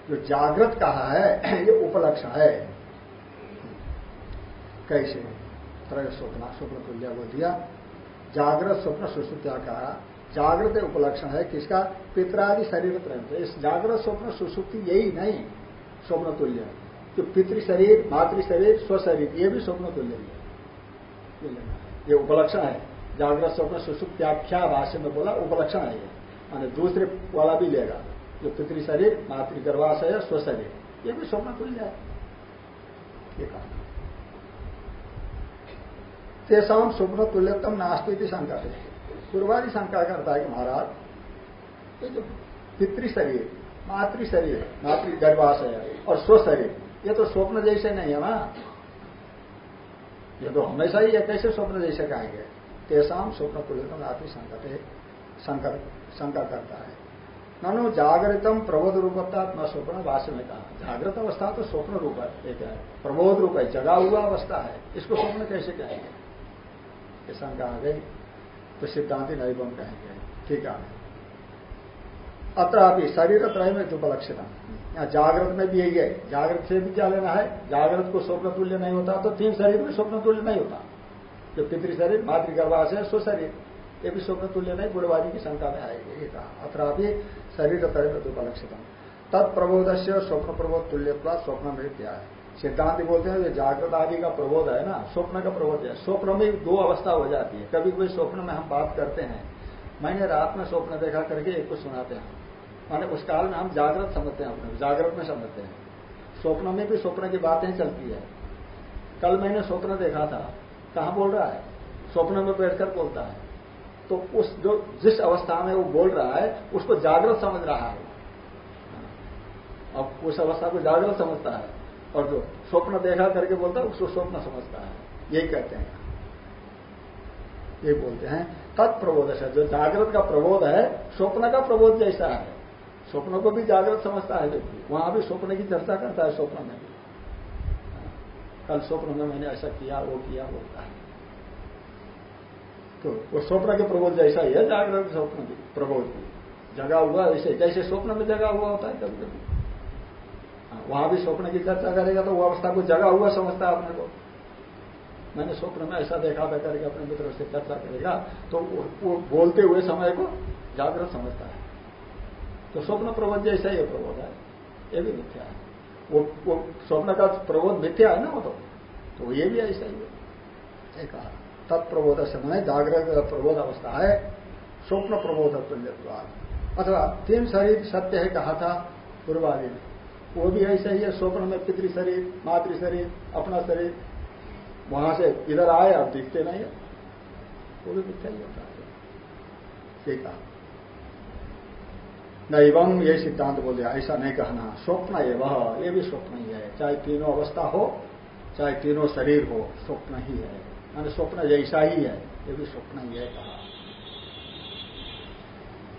S2: जो जागृत कहा है, ये उपलक्षण है। कैसे? त्रय स्वप्न स्वप्न तुल्य बोल दिया। जागृत स्वप्न सुश्रुत्या कहा, जागृत उपलक्षण है किसका? पितरादि शरीर प्रेम इस जागृत स्वप्न सुसुप्ति यही नहीं स्वप्न तुल्य जो पितृ शरीर, मातृ शरीर, स्वशरीर, ये भी स्वप्न तुल्य है। ये उपलक्षण है। जागृत स्वप्न सुसुप्त्याख्या भाष्य में बोला, उपलक्षण है ये। माने दूसरे वाला भी लेगा। जो पितृ शरीर, मातृ गर्भाशय, स्वशरीर, ये भी स्वप्न तुल्य है। ये कहा। तेसाम स्वप्न तुल्यतम नास्ती शंका है पूर्वादि शंका करता है कि महाराज, ये जो पितृ शरीर मातृ शरीर मातृ गर्भाशय और स्व शरीर ये तो स्वप्न जैसे नहीं है ना? ये तो हमेशा ही है कैसे स्वप्न जैसे कहेंगे। तेसाम स्वप्न तुल्यतम नास्ती संकट शंका करता है। ननु जागृतम प्रबोध रूपता न स्वप्न भाष्य में कहा। जागृत अवस्था तो स्वप्न रूप है, एक है। प्रबोध रूप है, जगा हुआ अवस्था है। इसको स्वप्न कैसे कहेंगे? ये शंका आ गई तो सिद्धांति नैवम कहेंगे ठीक है। अत्रापि शरीर त्रय में उपलक्षित यहाँ जागृत में भी यही है, जागृत से भी क्या लेना है? जागृत को स्वप्न तुल्य नहीं होता तो तीन शरीर में स्वप्न तुल्य नहीं होता। जो पितृ शरीर मातृगर्भाश है स्वशरीर ये भी स्वप्न तुल्य नहीं गुणवादी की शंका में आएगी, ये कहा। अत्रापि शरीर त्रय में उपलक्षित तत्प्रबोध से स्वप्न प्रबोध तुल्य स्वप्न में क्या है सिद्धांत बोलते हैं, जो जागृत आदि का प्रबोध है ना, स्वप्न का प्रबोध है। स्वप्न में दो अवस्था हो जाती है। कभी कोई स्वप्न में हम बात करते हैं, मैंने रात में स्वप्न देखा करके एक कुछ सुनाते हैं। माने उस काल में हम जागृत समझते हैं अपने जागृत में समझते हैं। स्वप्न में भी स्वप्न की बातें चलती है। कल मैंने स्वप्न देखा था, कहा बोल रहा है? स्वप्न में बैठकर बोलता है। तो उस जो, जिस अवस्था में वो बोल रहा है, उसको जागृत समझ रहा है। अब उस अवस्था को जागृत समझता है। और जो स्वप्न देखा करके बोलता है, उसको स्वप्न समझता है। यही कहते हैं। ये बोलते हैं तत्प्रबोध है जो जागृत का प्रबोध है, स्वप्न का प्रबोध जैसा है। स्वप्न को भी जागृत समझता है व्यक्ति वहाँ भी स्वप्न की चर्चा करता है स्वप्न में। भी कल स्वप्न में मैंने ऐसा किया, वो किया बोलता है। तो वो स्वप्न के प्रबोध जैसा ही है, जागृत स्वप्न भी, प्रबोध भी। जगा हुआ वैसे जैसे स्वप्न में जगा हुआ होता है कभी कभी वहाँ भी स्वप्न की चर्चा करेगा तो वो अवस्था को जगा हुआ समझता है अपने को। मैंने स्वप्न में ऐसा देखा था करके अपने मित्र से चर्चा करेगा तो वो बोलते हुए समय को जागृत समझता है। तो स्वप्न प्रबोध जैसा ये प्रबोध है ये भी मिथ्या है। वो वो स्वप्न का प्रबोध मिथ्या है ना वो तो, तो ये भी ऐसा ही है। कहा तत्प्रबोध से मैंने जागृत प्रबोध अवस्था है स्वप्न प्रबोधत्व अथवा तीन शरीर सत्य है कहा था पूर्वादि ने। वो भी ऐसा ही है, स्वप्न में पितृ शरीर, मातृ शरीर, अपना शरीर। वहाँ से इधर आए अब दिखते नहीं है। वो भी मिथ्या ही होता है। ठीक है नैवम ये सिद्धांत बोल दिया ऐसा नहीं कहना। स्वप्न है वह ये भी स्वप्न ही है। चाहे तीनों अवस्था हो, चाहे तीनों शरीर हो, स्वप्न ही है। मैंने स्वप्न जैसा ही है, ये भी स्वप्न ही है कहा।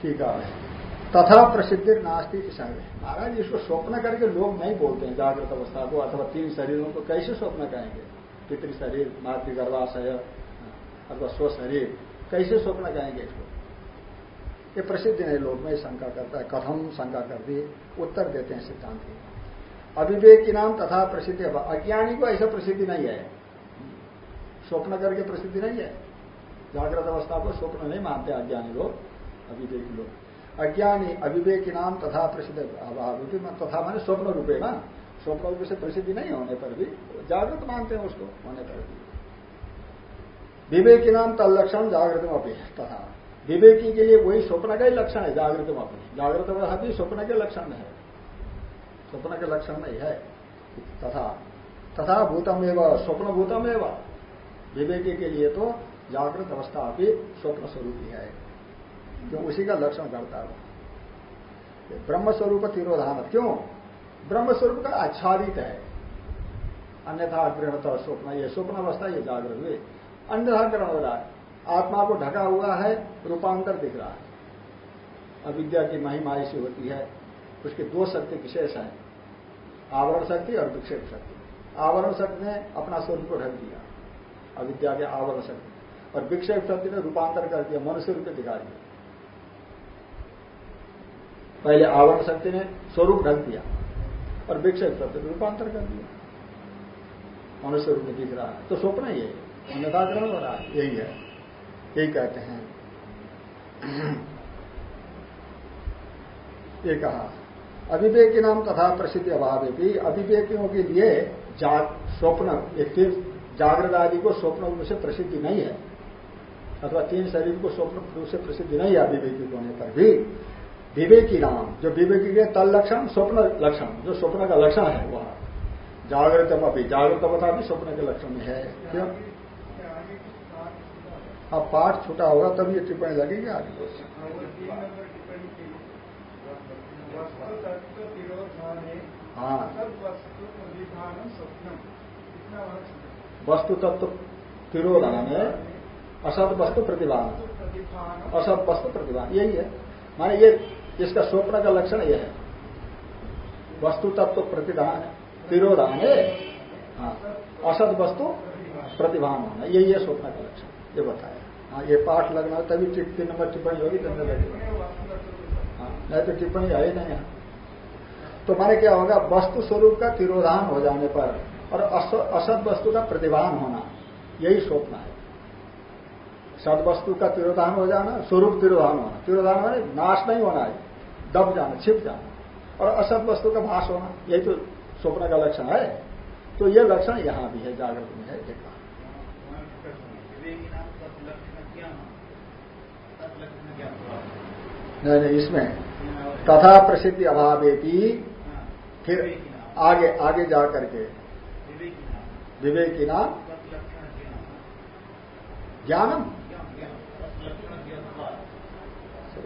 S2: ठीक है। तथा प्रसिद्धि नास्ती संग्रह महाराज, इसको स्वप्न करके लोग नहीं बोलते हैं जागृत अवस्था को, अथवा तीन शरीरों को कैसे स्वप्न कहेंगे पितृ शरीर, मातृ गर्भाशय, अथवा स्व शरीर, कैसे स्वप्न कहेंगे इसको? ये प्रसिद्ध नहीं लोग में शंका करता है, कथम शंका कर दी उत्तर देते हैं सिद्धांत अविवेक की नाम तथा प्रसिद्धि अज्ञानी को ऐसा प्रसिद्धि नहीं है। स्वप्न करके प्रसिद्धि नहीं है। जागृत अवस्था को स्वप्न नहीं मानते अज्ञानी लोग, अविवेकी लोग। अज्ञानी अविवेकी नाम तथा प्रसिद्ध अभाव तथा माने स्वप्न रूपे ना स्वप्न रूप से प्रसिद्धि नहीं होने पर भी, जागृत मानते हैं उसको, होने पर भी। विवेकी नाम तलक्षण जागृत अपनी तथा। विवेकी के लिए वही स्वप्न का ही लक्षण है जागृत अपनी जागृत भी स्वप्न के लक्षण है। स्वप्न के लक्षण नहीं है। तथा। तथा भूतम एवं स्वप्न भूतम एवं विवेकी के लिए तो जागृत अवस्था भी स्वप्न स्वरूप ही है। जो उसी का लक्षण करता है ब्रह्म स्वरूप तिरोधान क्यों? ब्रह्मस्वरूप का आच्छादित है। अन्यथा गृहता स्वप्न। ये स्वप्न अवस्था ये जागृत हुए अन्यथा ग्रहण हो रहा है। आत्मा को ढका हुआ है, रूपांतर दिख रहा है। अविद्या की महिमा ऐसी होती है। उसके दो शक्ति विशेष हैं। आवरण शक्ति और विक्षेप शक्ति। आवरण शक्ति ने अपना स्वरूप को ढक दिया। अविद्या के आवरण शक्ति। और विक्षेप शक्ति ने रूपांतर कर दिया। मनुष्य रूप दिखा दिया। पहले आवरण शक्ति ने स्वरूप ढक दिया और विक्षेप शक्ति रूपांतर कर दिया। मनुष्य रूप में दिख रहा है। तो स्वप्न ही है अन्यथा ग्रहण हो रहा है। यही है। यही कहते हैं। ये कहा, अविवेकी नाम तथा प्रसिद्धि अभाव है भी अविवेकियों के लिए स्वप्न, एक जागृत आदि को स्वप्न रूप से प्रसिद्धि नहीं है। अथवा तीन शरीर को स्वप्न रूप से प्रसिद्धि नहीं है अविवेकी होने पर भी। विवेकी नाम। जो विवेकी के तल लक्षण, स्वप्न लक्षण, जो स्वप्न का लक्षण है वह। जागृत अभी जागृत अवस्था भी स्वप्न के लक्षण में है। क्यों? अब पाठ छूटा होगा तब ये टिप्पणी लगेगी आगे। हाँ। वस्तु तत्व तिरोधान है। असत वस्तु प्रतिभान। असत वस्तु प्रतिभान, यही है। माने ये इसका स्वप्न का लक्षण यह है। वस्तु तत्व तो प्रतिधान तिरोधान है। हाँ असद वस्तु प्रतिभान होना, यही है स्वप्न का लक्षण, ये बताया। हाँ ये पाठ लगना, तभी तीन नंबर टिप्पणी होगी, तब लगेगा हाँ नहीं तो टिप्पणी है ही नहीं। है तो माने क्या होगा, वस्तु स्वरूप का तिरोधान हो जाने पर और असद वस्तु का प्रतिभान होना, यही स्वप्न है। सद वस्तु का तिरोधान हो जाना, स्वरूप तिरोधान होना। तिरोधान होना नाश नहीं होना है। दब जाना छिप जाना। और असत वस्तु का भाष होना यही तो स्वप्न का लक्षण है। तो यह लक्षण यहाँ भी है जागृत में है देखा नहीं नहीं इसमें तथा प्रसिद्धि अभाव भी फिर आगे आगे जा करके। विवेकी नाम। ज्ञानम।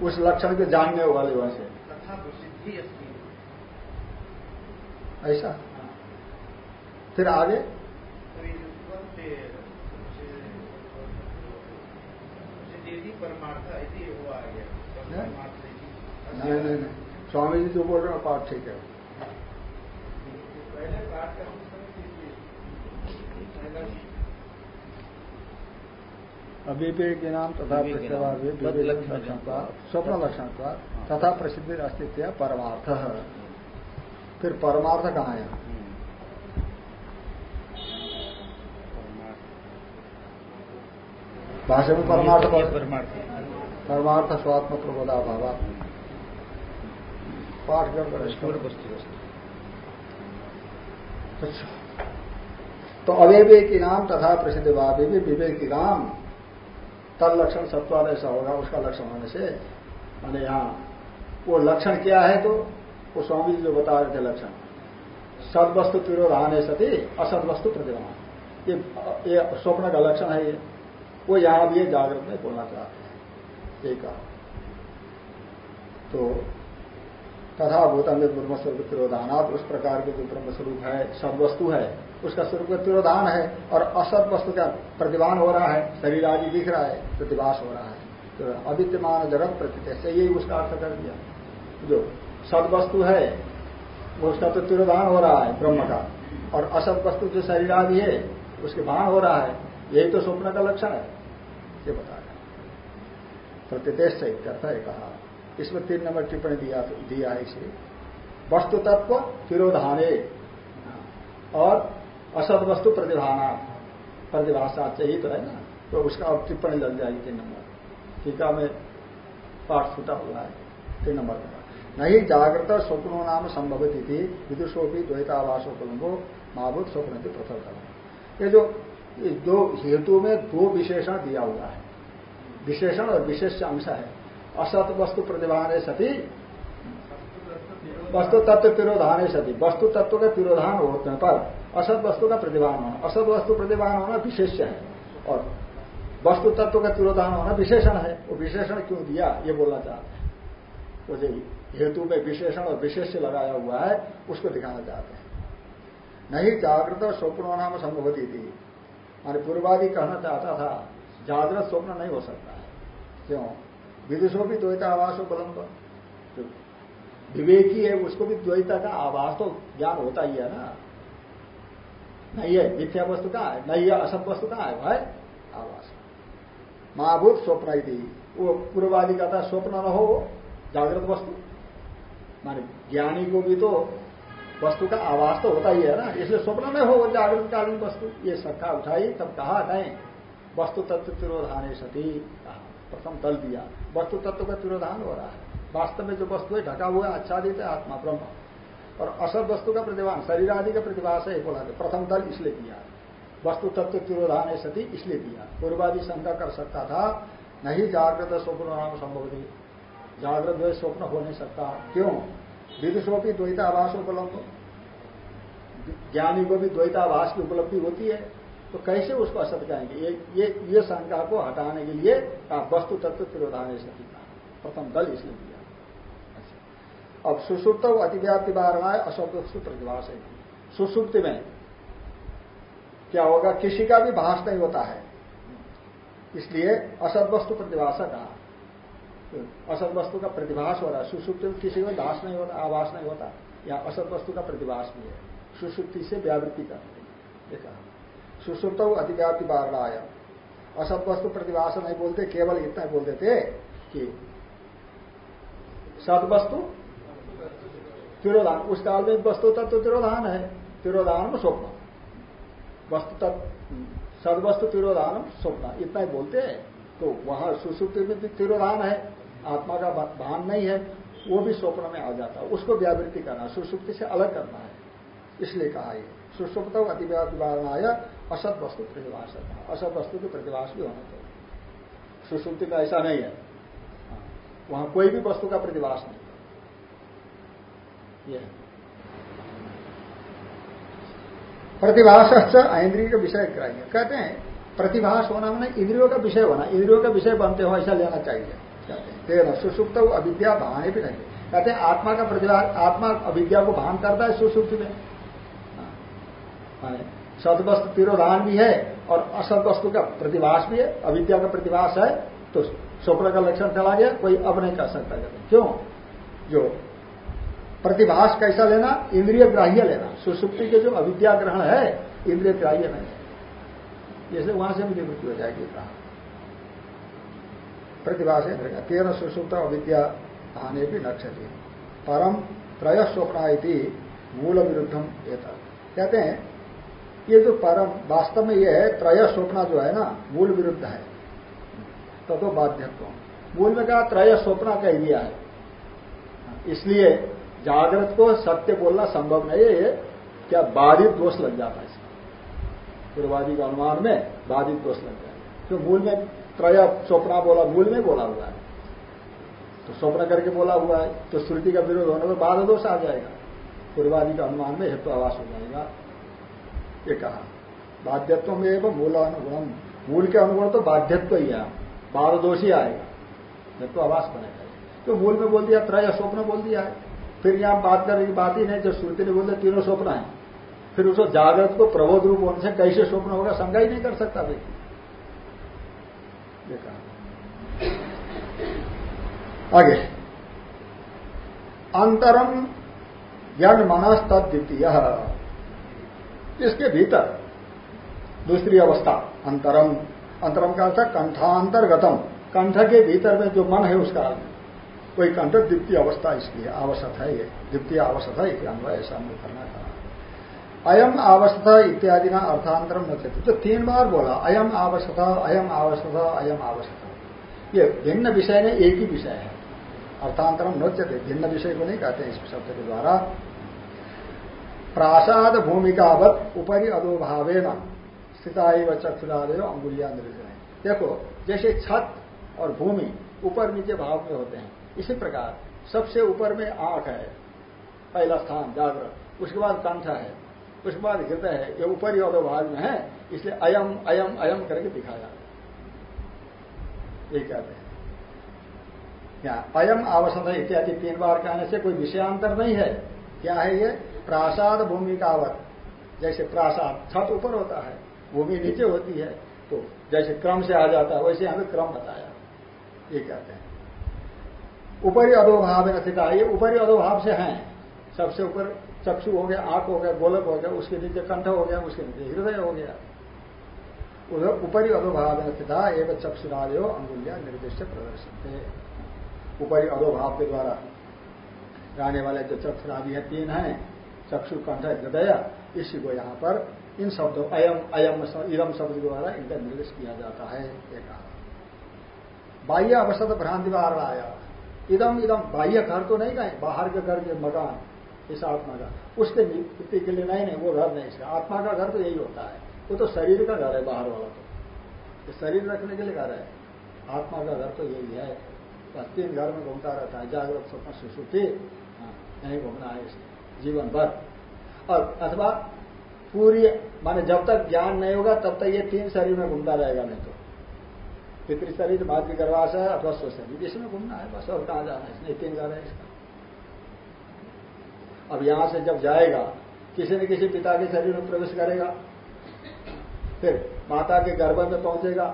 S2: उस लक्षण के जानने वाले वहाँ से। ऐसा? फिर आगे? नहीं। नहीं नहीं स्वामी जी जो बोल रहे हैं पाठ ठीक है। पहले पाठ का अविवेक नाम तथा स्वप्न लक्षण तथा प्रसिद्धि अस्तित्व परमार्थ। फिर परमार्थ कहाँ है? भाषा में परमार्थ
S3: परमार्थ
S2: परमार्थ स्वात्म प्रबोधा भावा। पाठ कर? अच्छा। तो अविवेकी नाम तथा प्रसिद्ध भावी भी विवेकी नाम तल लक्षण सत्वाद ऐसा होगा, उसका लक्षण होने से। मैंने यहाँ, वो लक्षण क्या है तो वो स्वामी जी जो बता रहे थे लक्षण। सदवस्तु तिरोधान है सती असद वस्तु प्रतिमान ये ये स्वप्न का लक्षण है ये। वो यहाँ भी जागृत में बोलना चाहते हैं। ये कहा तो तथा भूतम ब्रह्म स्वरूप तिरोधानात उस प्रकार के जो ब्रह्म स्वरूप है सदवस्तु है उसका स्वरूप का तिरोधान है और असत वस्तु का प्रतिभान हो रहा है, शरीर आदि दिख रहा है, प्रतिभास हो रहा है। तो अविद्यमान जगत प्रतीत से यही उसका अर्थ कर दिया। जो सदवस्तु है, वो उसका तो तिरोधान हो रहा है, ब्रह्म का। और असत वस्तु जो शरीर आदि है, उसके भान हो रहा है, यही तो स्वप्न का लक्षण है। ये बताया प्रतिदेश से है कहा। इसमें तीन नंबर टिप्पणी दिया दिया है इसे। वस्तु तत्व तिरोधाने। और असद वस्तु प्रतिभाना। प्रतिभाषा चाहिए तो है ना। तो उसका अब टिप्पणी लग जाएगी तीन नंबर। टीका में पाठ छूटा हुआ है। तीन नंबर का नहीं, जागृत स्वप्नो नाम संभवित थी विदुषोपी द्वैतावासो कुलंबो महाभूत स्वप्न की पृथक ये जो दो हेतु में दो विशेषण दिया हुआ है। विशेषण और विशेष अंश है। असत वस्तु प्रतिभान सती, वस्तु तत्व तिरोधान सती। वस्तु तत्व का तिरोधान होने पर असत वस्तु का प्रतिभान होना, असत वस्तु प्रतिभान होना विशेष्य है। और वस्तु तत्व का तिरोधान होना विशेषण है। वो विशेषण क्यों दिया? ये बोलना चाहते हैं। तो जो हेतु में विशेषण और विशेष लगाया हुआ है, उसको दिखाना चाहते हैं। नहीं, जागृत और स्वप्न नाम संभवती थी। माने पूर्वादि कहना चाहता था, जागृत स्वप्न नहीं हो सकता है। क्यों? विदुषो भी द्वैता आवास उपलम्ब विवेकी है, उसको भी द्वैता का आवास तो ज्ञान होता ही है ना। नहीं है मिथ्या वस्तु कहाँ है? नहीं है असत वस्तु कहाँ है? भाई आवास महाभूत स्वप्न थी वो पूर्ववादी कहता है, स्वप्न न हो जागृत वस्तु। माने ज्ञानी को भी तो वस्तु का आवास तो होता ही है ना। इसलिए स्वप्न में हो, जागृत कालीन वस्तु। ये शक्का उठाई, तब कहा, नहीं, वस्तु तत्व तिरोधान सती। कहा, प्रथम दल दिया। वस्तु तत्व का तिरोधान हो रहा है। वास्तव में जो वस्तु है, ढका हुआ आच्छादित है, आत्मा ब्रह्म। और असद वस्तु का प्रतिभा शरीर आदि का प्रतिभाष है, बोला प्रथम दल इसलिए दिया। वस्तु तत्व तिरोधान सती इसलिए दिया। पूर्वादि शंका कर सकता था, नहीं जागृत स्वप्न नाम संभव थी जागृत जो स्वप्न हो नहीं सकता। क्यों? विदुषों की द्वैताभास उपलब्ध ज्ञानी को भी द्वैताभास की उपलब्धि होती है। तो कैसे उसको असत कहेंगे? ये ये ये शंका को हटाने के लिए वस्तु तत्व तिरोधान सती का। प्रथम दल इसलिए दिया। अब सुसुप्त अतिव्याप्ति बारणा है असत प्रतिभाष है सुसुप्ति में क्या होगा? किसी का भी भाष नहीं होता है। इसलिए असद वस्तु प्रतिभाषा कहा असद वस्तु का प्रतिभास हो रहा है। सुसुप्ति में किसी को भाष नहीं होता आवास नहीं होता। या असद वस्तु का प्रतिभास भी है। सुसुप्ति से व्यावृत्ति करते कहा सुसुप्त अतिव्याप्ति बारणाय असत वस्तु प्रतिभाषा नहीं बोलते, केवल इतना बोल देते कि सदवस्तु तिरोधान उस काल में वस्तु तत्व तिरोधान है तिरोधान स्वप्न। वस्तु तत्व सदवस्तु तिरोधान स्वप्न। इतना ही बोलते हैं। तो वहाँ सुसुप्ति में भी तिरोधान है आत्मा का भान नहीं है वो भी स्वप्न में आ जाता है। उसको व्यावृत्ति करना सुसुप्ति से अलग करना है। इसलिए कहा ये सुसुप्त अतिव्यावधारणाय असत वस्तु प्रतिभाष असत वस्तु की प्रतिभाष भी होना चाहिए। सुसुप्ति में ऐसा नहीं है। हाँ, वहाँ कोई भी वस्तु का प्रतिभाष नहीं। प्रतिभाष इंद्रिय का विषय ग्राह्य। कहते हैं, प्रतिभाष होना मैंने इंद्रियों का विषय होना। इंद्रियों का विषय बनते हो ऐसा लेना चाहिए। कहते हैं सुसुप्त अविद्या भाने भी नहीं। कहते हैं, आत्मा का प्रतिभा, आत्मा अविद्या को भान करता है सुसुप्ति में। हाँ। सदवस्तु तिरोधान भी है और असद वस्तु का प्रतिभास भी है, अविद्या का प्रतिभास है तो स्वप्न का लक्षण चला गया, कोई अब नहीं कर सकता। क्यों? जो प्रतिभास कैसा लेना? इंद्रिय ग्राह्य लेना। सुसुप्ति के जो अविद्या ग्रहण है, इंद्रिय ग्राह्य नहीं। जैसे वहाँ से भी निवृत्ति हो जाएगी, कहा। प्रतिभाष तेरह सुसुप्त अविद्या आने भी नक्षति परम त्रय स्वप्न मूल विरुद्धम कहते हैं, ये जो परम, वास्तव में ये है त्रय स्वप्न जो है ना मूल विरुद्ध है। तो तो बाध्यत्व। मूल में कहा त्रय स्वप्न कह दिया है। इसलिए जागृत को सत्य बोलना संभव नहीं है ये। क्या बाधित दोष लग जाता है पूर्वादि का अनुमान में बाधित दोष लग जाएगा क्यों? मूल में त्रय स्वप्न बोला, मूल में बोला हुआ है। तो स्वप्न करके बोला हुआ है तो श्रुति का विरोध होने पर बाध दोष आ जाएगा। पूर्वादि का अनुमान में हेतु आवास हो जाएगा। ये कहा। बाध्यत्व में एवं मूल अनुगुण मूल के अनुगुण तो बाध्यत्व ही है। बाध दोष ही आएगा। हेतु आवास बनेगा। तो मूल में बोल दिया, त्रय स्वप्न बोल दिया है। फिर यहाँ बात करने की बात ही नहीं जो श्रुति ने बोल दिया तीनों स्वप्न है। फिर उसको जागृत को प्रबोध रूप होने से कैसे स्वप्न होगा संज्ञा ही नहीं कर सकता व्यक्ति आगे। अंतरम यन मनस तद द्वितीय इसके भीतर दूसरी अवस्था, अंतरम। अंतरम का अर्थ कंठांतर्गतम। कंठ के भीतर में जो मन है, उसका कोई कंठ द्वितीय अवस्था इसलिए आवश्यक है ये। द्वितीय आवश्यक है इसे अन्वय ऐसा हमने करना था अयम अवस्था इत्यादि ना अर्थांतरम न तो तीन बार बोला, अयम आवश्यकता अयम आवश्यकता अयम आवश्यकता ये भिन्न विषय में एक ही विषय है। अर्थांतरम नोच्यते भिन्न विषय को नहीं कहते इस शब्द के द्वारा। प्रासाद भूमिकावत उपरि अधोभावे न स्थिता चक्षुरादय अंगुलिया देखो, जैसे छत और भूमि ऊपर नीचे भाव में होते हैं इसी प्रकार, सबसे ऊपर में आँख है, पहला स्थान जागृत उसके बाद कंठ है, उसके बाद हृदय है, ये ऊपर ही भाग में है, इसलिए अयम अयम अयम करके दिखाया। ये कहते हैं। क्या अयम है इत्यादि तीन बार कहने से कोई विषयांतर नहीं है? क्या है ये? प्रासाद भूमि का अवध जैसे प्रासाद छत ऊपर होता है, भूमि नीचे होती है तो जैसे क्रम से आ जाता है, वैसे हमें क्रम बताया। ये कहते हैं। ऊपरी अधोभाव में स्थित ये ऊपरी अधोभाव से हैं। सबसे ऊपर चक्षु हो गया, आँख हो गया, गोलक हो गया, उसके नीचे कंठ हो गया, उसके नीचे हृदय हो गया। उधर ऊपरी अधोभाव स्थित एक चक्षुरादयो अंगुलिया निर्दिष्ट प्रदर्शन थे ऊपरी अधोभाव के द्वारा जाने वाले जो चक्षुरादि है, तीन है, चक्षु, कंठ, हृदय, इसी को यहाँ पर इन शब्दों, अयम अयम इरम शब्द द्वारा इनका निर्देश किया जाता है, एक बाह्य अवसत भ्रांति बार आया। इदम इदम बाह्य घर तो नहीं कहें बाहर के घर के मकान इस आत्मा का। उसके निवृत्ति के लिए नहीं नहीं वो घर नहीं इसका। आत्मा का घर तो यही होता है। वो तो शरीर का घर है बाहर वाला तो। शरीर रखने के लिए घर है। आत्मा का घर तो यही है। बस तीन घर में घूमता रहता है। जागृत स्वप्न सुश्रुति। हाँ, नहीं घूमना है जीवन भर। और अथवा पूरी माने जब तक ज्ञान नहीं होगा तब तक ये तीन शरीर में घूमता रहेगा नहीं तो। पितृ शरीर मातृ गर्भाश है, अथवा स्व शरीर इसमें घूमना है, बस और कहा जाना है? इसमें तीन घर है इसका। अब यहाँ से जब जाएगा, किसी न किसी पिता के शरीर में प्रवेश करेगा, फिर माता के गर्भ में पहुंचेगा,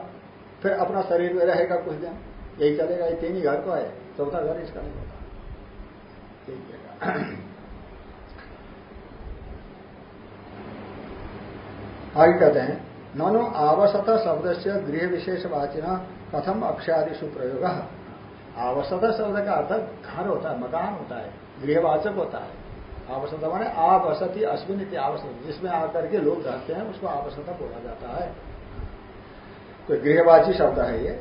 S2: फिर अपना शरीर में रहेगा कुछ दिन, यही चलेगा, ये तीन ही घर तो है, चौथा घर इसका नहीं होता। आगे कहते हैं ननु आवसत शब्द से गृह विशेषवाचिन कथम अक्षादिशु प्रयोग। आवसत शब्द का अर्थ घर होता है मकान होता है, गृहवाचक होता है। आवसत माने आवसती अश्विन आवसत, जिसमें आकर के लोग रहते हैं, उसको आवसता बोला जाता है। तो गृहवाची शब्द है ये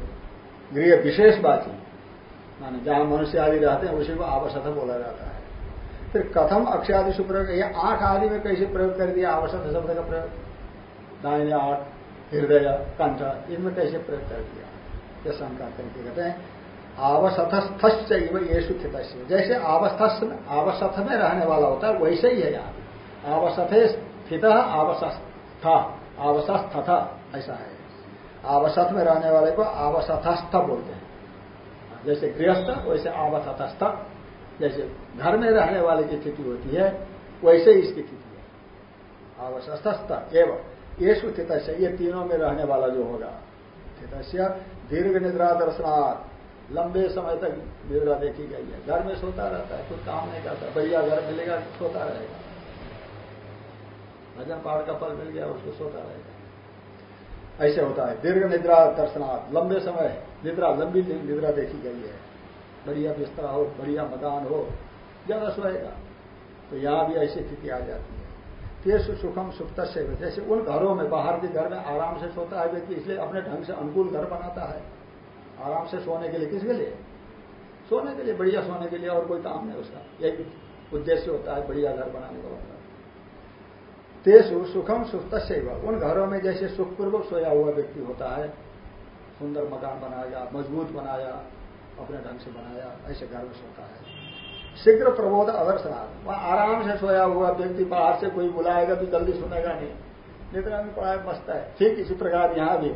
S2: गृह विशेषवाची माने जहाँ मनुष्य आदि रहते हैं, उसी को आवसत बोला जाता है। फिर कथम अक्षादिशु प्रयोग, ये आँख आदि में कैसे प्रयोग कर दिया, आवसत शब्द का प्रयोग? दाहिने आठ हृदय, कंठ, इनमें कैसे प्रयोग कर दिया? यह शंका करके कहते हैं आवसथस्थ ये स्थित जैसे आवस्थ आवसथ में रहने वाला होता है, वैसे ही है यहाँ आवसथे स्थित आवसस्थ आवसस्थ ऐसा है। आवसथ में रहने वाले को आवसथस्थ बोलते हैं। जैसे गृहस्थ, वैसे आवसथस्थ। जैसे घर में रहने वाले की स्थिति होती है, वैसे ही इसकी स्थिति है। आवसस्थ एवं ये स्थित ये तीनों में रहने वाला जो होगा। स्थित दीर्घ निद्रा दर्शनार्थ। लंबे समय तक निद्रा देखी गई है। घर में सोता रहता है कुछ काम नहीं करता। बढ़िया घर मिलेगा, सोता रहेगा। भजन पाठ का फल मिल गया, उसको सोता रहेगा। ऐसे होता है। दीर्घ निद्रा दर्शनार्थ। लंबे समय निद्रा, लंबी निद्रा देखी गई है। बढ़िया बिस्तरा हो, बढ़िया मकान हो, ज़्यादा सोएगा। तो यहाँ भी ऐसी स्थिति आ जाती है। तेसु सुखम सुप्त से जैसे उन घरों में, बाहर के घर में आराम से सोता है व्यक्ति, इसलिए अपने ढंग से अनुकूल घर बनाता है। आराम से सोने के लिए किसके लिए? सोने के लिए, बढ़िया सोने के लिए और कोई काम नहीं उसका। एक उद्देश्य होता है बढ़िया घर बनाने का मतलब तेसु सुखम सुख उन घरों में जैसे सुखपूर्वक सोया हुआ व्यक्ति होता है, सुंदर मकान बनाया, मज़बूत बनाया, अपने ढंग से बनाया, ऐसे घर में सोता है। शीघ्र प्रबोध अदर्शनाथ वहाँ आराम से सोया हुआ व्यक्ति बाहर से कोई बुलाएगा तो जल्दी सुनेगा नहीं। निद्रा में पढ़ाया मस्त है। ठीक इसी प्रकार यहाँ भी।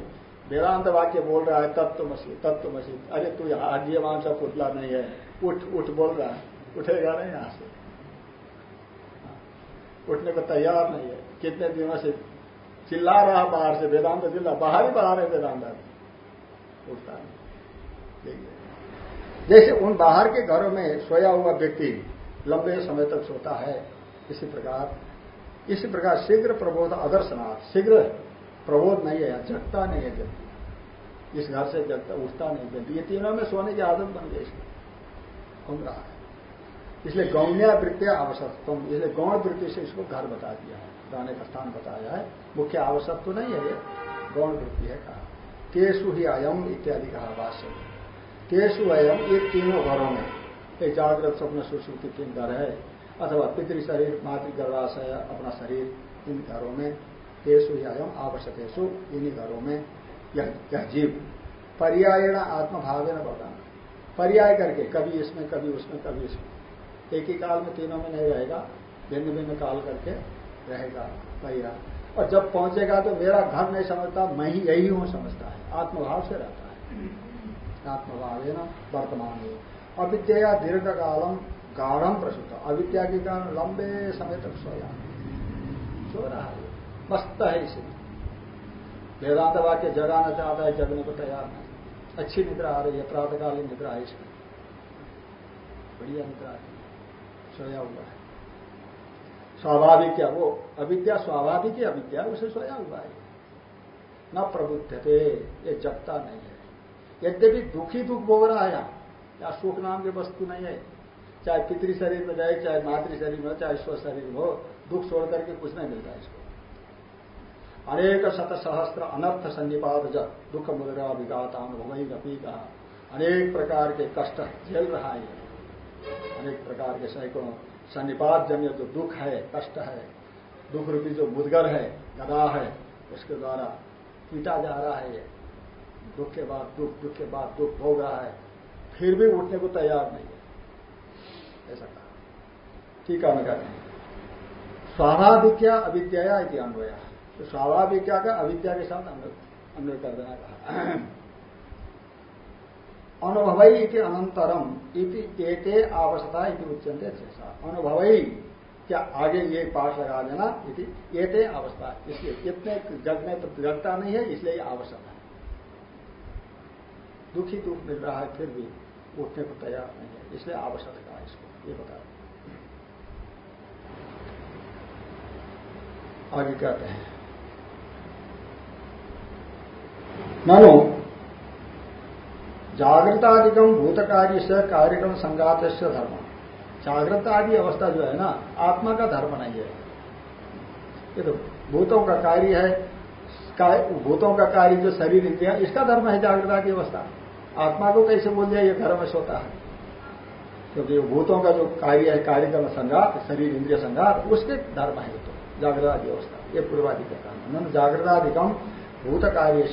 S2: वेदांत वाक्य बोल रहा है, तत्व मसीह तत्व मसीह। अरे तू यहाँ हड्डी मांसा पुतला नहीं है। उठ उठ बोल रहा है। उठेगा नहीं यहाँ से। उठने को तैयार नहीं है। कितने दिनों से चिल्ला रहा बाहर से। वेदांत चिल्ला। बाहर ही बाहर है वेदांत। उठता नहीं। जैसे उन बाहर के घरों में सोया हुआ व्यक्ति लंबे समय तक सोता है, इसी प्रकार इसी प्रकार शीघ्र प्रबोध आदर्शनाथ शीघ्र प्रबोध नहीं है, जगता नहीं है व्यक्ति। इस घर से जगता, उठता नहीं व्यक्ति। ये तीनों में सोने की आदत बन गई इसकी घूम रहा है। इसलिए गौण्या वृत्तिया आवश्यकत्व इसलिए गौण वृत्ति से इसको घर बता दिया है। रहने का स्थान बताया है। मुख्य आवश्यक तो नहीं है ये। गौण वृत्ति है कहा। तेसु ही अयम इत्यादि कहा भाष्य तेसु अयम ये तीनों घरों में। एक जागृत स्वप्न सुश्रुति तीन घर है, अथवा पितृ शरीर, मातृ मातृगर्भाशय अपना शरीर, इन घरों में। तेसु ही अयम आवश्यकेशु इन्हीं घरों में। यह यह जीव। पर्यायण आत्मभावे न बताना पर्याय करके, कभी इसमें, कभी उसमें, कभी इसमें। एक ही काल में तीनों में नहीं रहेगा भिन्न भिन्न काल करके रहेगा पहिरा और जब पहुंचेगा तो मेरा घर नहीं समझता, मैं ही यही हूँ, समझता है। आत्मभाव से रहता है। आत्मभाव है ना वर्तमान। में अविद्या दीर्घ कालम गाढ़म प्रसुत अविद्या के कारण लंबे समय तक सोया। सो रहा है। मस्त है इसे। वेदांत वाक्य जगाना चाहता है जगने को तैयार नहीं। अच्छी निद्रा आ रही है, प्रातकालीन निद्रा है इसमें। बढ़िया निद्रा है। सोया हुआ है। स्वाभाविक क्या वो? अविद्या, स्वाभाविक ही अविद्या, उसे सोया हुआ है। न प्रबुद्ध थे ये जगता नहीं है। यद्यपि दुखी दुख भोग रहा है या सुख नाम की वस्तु नहीं है। चाहे पितृ शरीर में जाए, चाहे मातृ शरीर में हो, चाहे स्व शरीर में हो, दुख छोड़ करके कुछ नहीं मिलता इसको। अनेक शत सहस्त्र अनर्थ सन्निपात जब दुख मुद्रा विगाता अनुभवी कहा अनेक प्रकार के कष्ट झेल रहा है अनेक प्रकार के सैकड़ों सन्निपात जन्य जो दुख है, कष्ट है, दुख रूपी जो मुदगर है, गदा है, उसके द्वारा पीटा जा रहा है दुख के बाद दुख दुख के बाद दुख भोग रहा है, फिर भी उठने को तैयार नहीं है। ऐसा कहा। है, मैं कहते हैं। स्वाभाविक्या अविद्या अन्वया। तो स्वाभाविक्या का अविद्या के साथ अन्वय कर देना कहा। अनुभवई इति अनंतरम इति एते आवश्यकता इति उच्चनते अनुभवई क्या आगे ये पाठ लगा देना इति एते अवस्था इसलिए इतने जगने तो जगता नहीं है, इसलिए आवश्यक है। दुखी दुख मिल रहा है, फिर भी उठने को तैयार नहीं है। इसलिए आवश्यक है इसको, ये बता आगे कहते हैं। नानो जागृतादिकम भूत कार्य से कार्यक्रम संघात से धर्म। जागृत आदि अवस्था जो है ना, आत्मा का धर्म नहीं है। ये तो भूतों का कार्य है भूतों का कार्य जो शरीर इंद्रिया इसका धर्म है जागृता की अवस्था। आत्मा को कैसे बोल दिया? ये घर में सोता है। क्योंकि भूतों का जो कार्य है, कार्यक्रम संघात, शरीर, इंद्रिय संघात, उसके धर्म है तो जागृत आदि अवस्था। ये पूर्वादि का काम जागृताधिकम भूत कार्य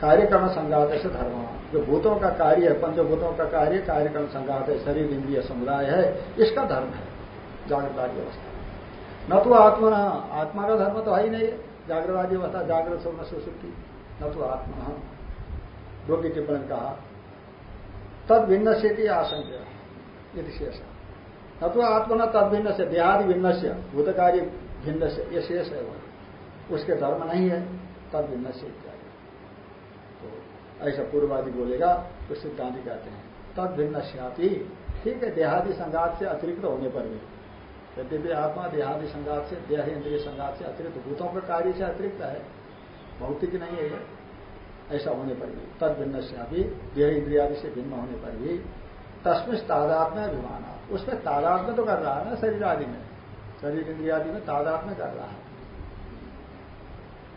S2: कार्यक्रम संघात से धर्म। जो भूतों का कार्य है, पंचभूतों का कार्य, कार्यक्रम संघात है, शरीर, इंद्रिय समुदाय है, इसका धर्म है। जागृतादी अवस्था। न तो आत्मा आत्मा का धर्म तो है ही नहीं। है जागृतादी अवस्था, जागृत, स्वर्ण सुश्रुति न तो आत्मा की टिप्पणी कहा, तद भिन्न से आशंका यदि शेष न तो आत्मा न तद भिन्न से, देहादि भिन्न से भूत कार्य भिन्न से, ये शेष है वह उसके धर्म नहीं है, तद भिन्न से तो ऐसा पूर्वादि बोलेगा तो सिद्धांत कहते हैं, तद भिन्न श्याति ठीक है, देहादि संघात से अतिरिक्त होने पर भी। यद्यपि आत्मा देहादि संघात से, देह इंद्रिय संघात से अतिरिक्त, भूतों का कार्य से अतिरिक्त है। भौतिक नहीं है ऐसा होने पर भी तद भिन्न से अभी देह इंद्रियादि से भिन्न होने पर भी तस्मिन तादात्म्य अभिमान। उसमें तादात्म्य तो कर रहा है ना, शरीर आदि में? शरीर इंद्रियादि में तादात्म्य कर रहा है।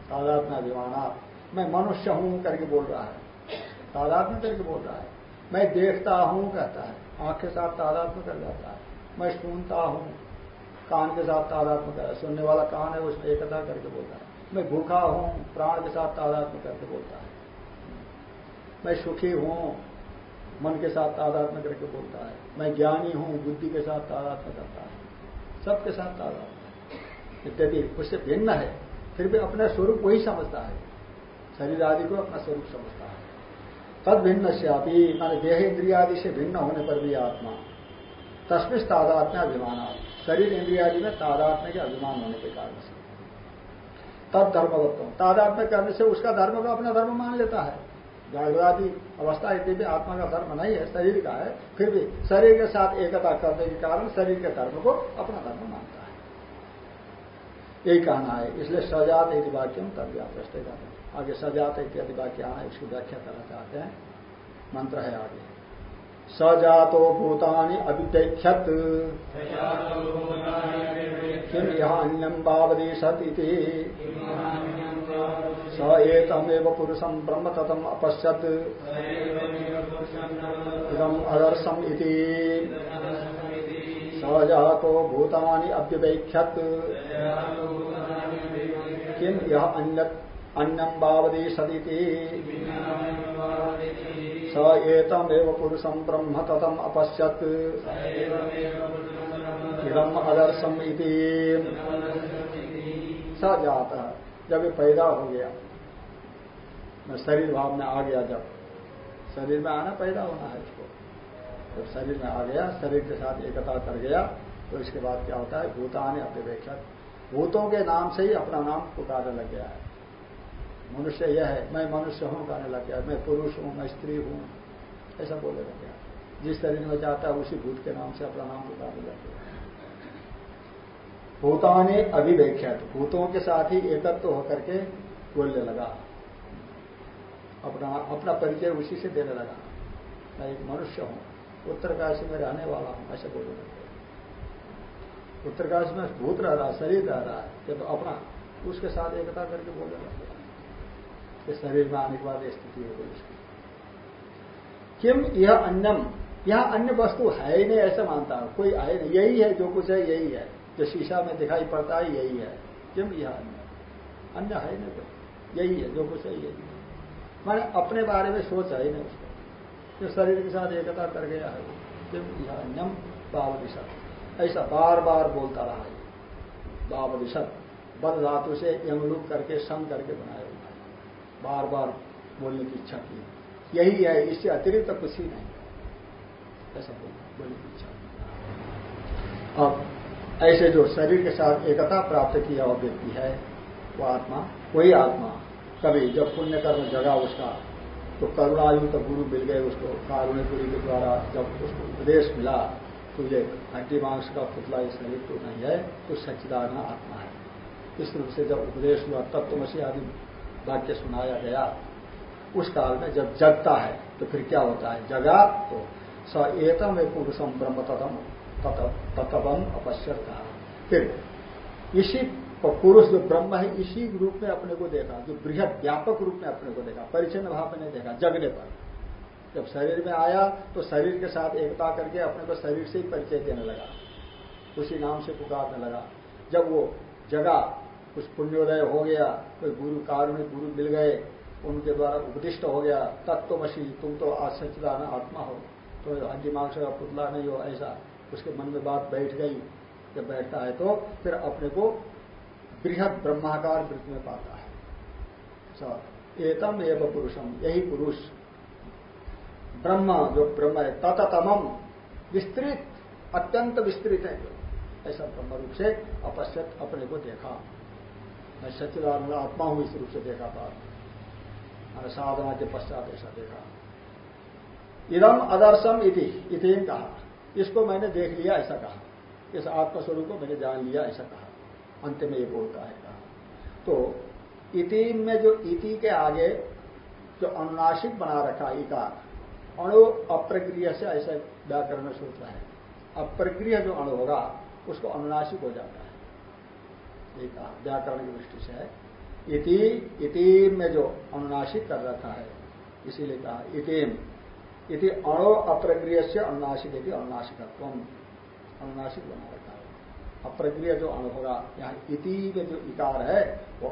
S2: तादात्म्य अभिमान। मैं मनुष्य हूँ करके बोल रहा है। तादात्म्य करके बोल रहा है। मैं देखता हूँ कहता है। आँख के साथ तादात्म्य कर जाता है। मैं सुनता हूँ। कान के साथ तादात्म्य कर, सुनने वाला कान है, उसमें एकता करके बोलता है। मैं भूखा हूँ, प्राण के साथ तादात्म्य करके बोलता है। मैं सुखी हूँ। मन के साथ तादात्म्य करके बोलता है। मैं ज्ञानी हूँ, बुद्धि के साथ तादात्म्य करता है। सबके साथ तादात्म्य इत्यादि उससे भिन्न है, फिर भी अपना स्वरूप वही समझता है। शरीर आदि को अपना स्वरूप समझता है। तद भिन्न से अभी मान देह इंद्रिया आदि से भिन्न होने पर भी आत्मा। तस्मिश तादात्म्य अभिमान। शरीर इंद्रिया आदि में तादात्म्य के अभिमान होने के कारण से। तब धर्मवत्व तादात्म्य करने से उसका धर्म को अपना धर्म मान लेता है। जागृति अवस्था इतनी भी आत्मा का धर्म नहीं है शरीर का है फिर भी शरीर के साथ एकता करने के कारण शरीर के धर्म को अपना धर्म मानता है। यही कहना है इसलिए सजात यदि वाक्यम तब व्याप्रष्ट आगे सजात इत्यादि वाक्य आना इसकी व्याख्या करना चाहते हैं। मंत्र है आगे। सजातो भूतानि अभिपेक्षत किम यह अन्यम बावदेशत स एतमेव पुरुषम ब्रह्म ततम अपश्यत। इदम अदर्शम इति। सजातो भूतानि अव्यवैख्यत किम यह अन्य अन्यम बावदेशदिति स एतमेव पुरुषम ब्रह्म ततम अपश्यत। इदम अदर्शम स जाता। जब ये पैदा हो गया, मैं शरीर भाव में आ गया जब। शरीर में आना पैदा होना है इसको। जब शरीर में आ गया, शरीर के साथ एकता कर गया तो इसके बाद क्या होता है? भूतान अपेक्षक भूतों के नाम से ही अपना नाम पुकारने लग गया है। मनुष्य यह है, मैं मनुष्य हूँ कहने लग गया, मैं पुरुष हूँ, मैं स्त्री हूँ। ऐसा बोलने लग गया। जिस शरीर में जाता है, उसी भूत के नाम से अपना नाम पुकारने लग गया। भूताने अभिवेख्यात भूतों के साथ ही एकत्व तो होकर के बोलने लगा। अपना अपना परिचय उसी से देने लगा। मैं एक मनुष्य हूँ। उत्तरकाशी में रहने वाला हूँ, ऐसे बोलने लगे। उत्तरकाशी में भूत रह रहा शरीर रह रहा है तो अपना उसके साथ एकता करके बोलने लग। गया शरीर में आने के बाद स्थिति हो गई उसकी। किम यह अन्यम? यह अन्य वस्तु है ही नहीं, ऐसा मानता हूँ। कोई है नहीं। यही है, जो कुछ है, यही है। जो शीशा में दिखाई पड़ता है, यही है। किम यह अन्य? अन्य है नहीं तो यही है, जो कुछ है यही है। मैंने अपने बारे में सोच है नहीं उसको। जो शरीर के साथ एकता कर गया है किम यह अन्यम? बावदिशत ऐसा बार बार बोलता रहा है। बावदिशत बद धातु से यमलुक करके, सम करके बनाया हुआ है। बार बार बोलने की इच्छा की। यही है, इससे अतिरिक्त तो कुछ ही नहीं। ऐसा बोलने की इच्छा। अब ऐसे जो शरीर के साथ एकता प्राप्त किया हुआ व्यक्ति है, वो आत्मा, वही आत्मा कभी जब पुण्य कर्म जगा उसका तो करुणायुक्त तो गुरु मिल गए उसको, कारुण्यपुरी के द्वारा जब उसको उपदेश मिला तो ये हड्डी मांस का पुतला इस शरीर तो नहीं है तो सच्चिदान आत्मा है। इस रूप से जब उपदेश हुआ तत्वमसी आदि वाक्य सुनाया गया। उस काल में जब जगता है तो फिर क्या होता है? जगा तो स एतम पुरुषम ब्रह्म तथम तत्वम अपश्यत कहा फिर, इसी पुरुष जो ब्रह्म है, इसी रूप में अपने को देखा, जो बृहद व्यापक रूप में अपने को देखा, परिचन्न भाव में नहीं देखा, जगने पर। जब शरीर में आया तो शरीर के साथ एकता करके अपने को शरीर से ही परिचय देने लगा। उसी नाम से पुकारने लगा। जब वो जगह कुछ पुण्योदय हो गया, कोई गुरु कारुणी गुरु मिल गए, उनके द्वारा उपदिष्ट हो गया तत्वमसी तुम तो आज सच्चिदान आत्मा हो तो अंतिमांश का पुतला नहीं हो, ऐसा। उसके मन में बात बैठ गई। जब बैठता है तो फिर अपने को बृहद ब्रह्माकार वृत्ति में पाता है। एकम एवं पुरुषम, यही पुरुष। ब्रह्म जो ब्रह्म है, तततमम, विस्तृत, अत्यंत विस्तृत है। जो ऐसा ब्रह्म रूप से अपश्यत अपने को देखा। मैं सच्चिदानंद आत्मा हूँ, इस रूप से देखा बात। मैंने साधना के पश्चात ऐसा देखा। इदम अदर्शम इति इति कहा। इसको मैंने देख लिया, ऐसा कहा। इस आत्मस्वरूप को मैंने जान लिया, ऐसा कहा। अंत में ये बोलता है, कहा। तो इति में जो इति के आगे जो अनुनाशिक बना रखा इकार अणु अप्रक्रिय से ऐसा व्याकरण सूत्र है। अप्रक्रिय जो अणु होगा, उसको अनुनाशिक हो जाता है। ये कहा, व्याकरण की दृष्टि से है। इति इति में जो अनुनाशिक कर रखा है, इसीलिए कहा, इतेम। इति अणो अप्रक्रिय से अनुनाशिक यदि अनुनाशिकत्व अनुनाशिक बना रखा है। अप्रक्रिय जो अण होगा, यहाँ इति में जो इकार है, वो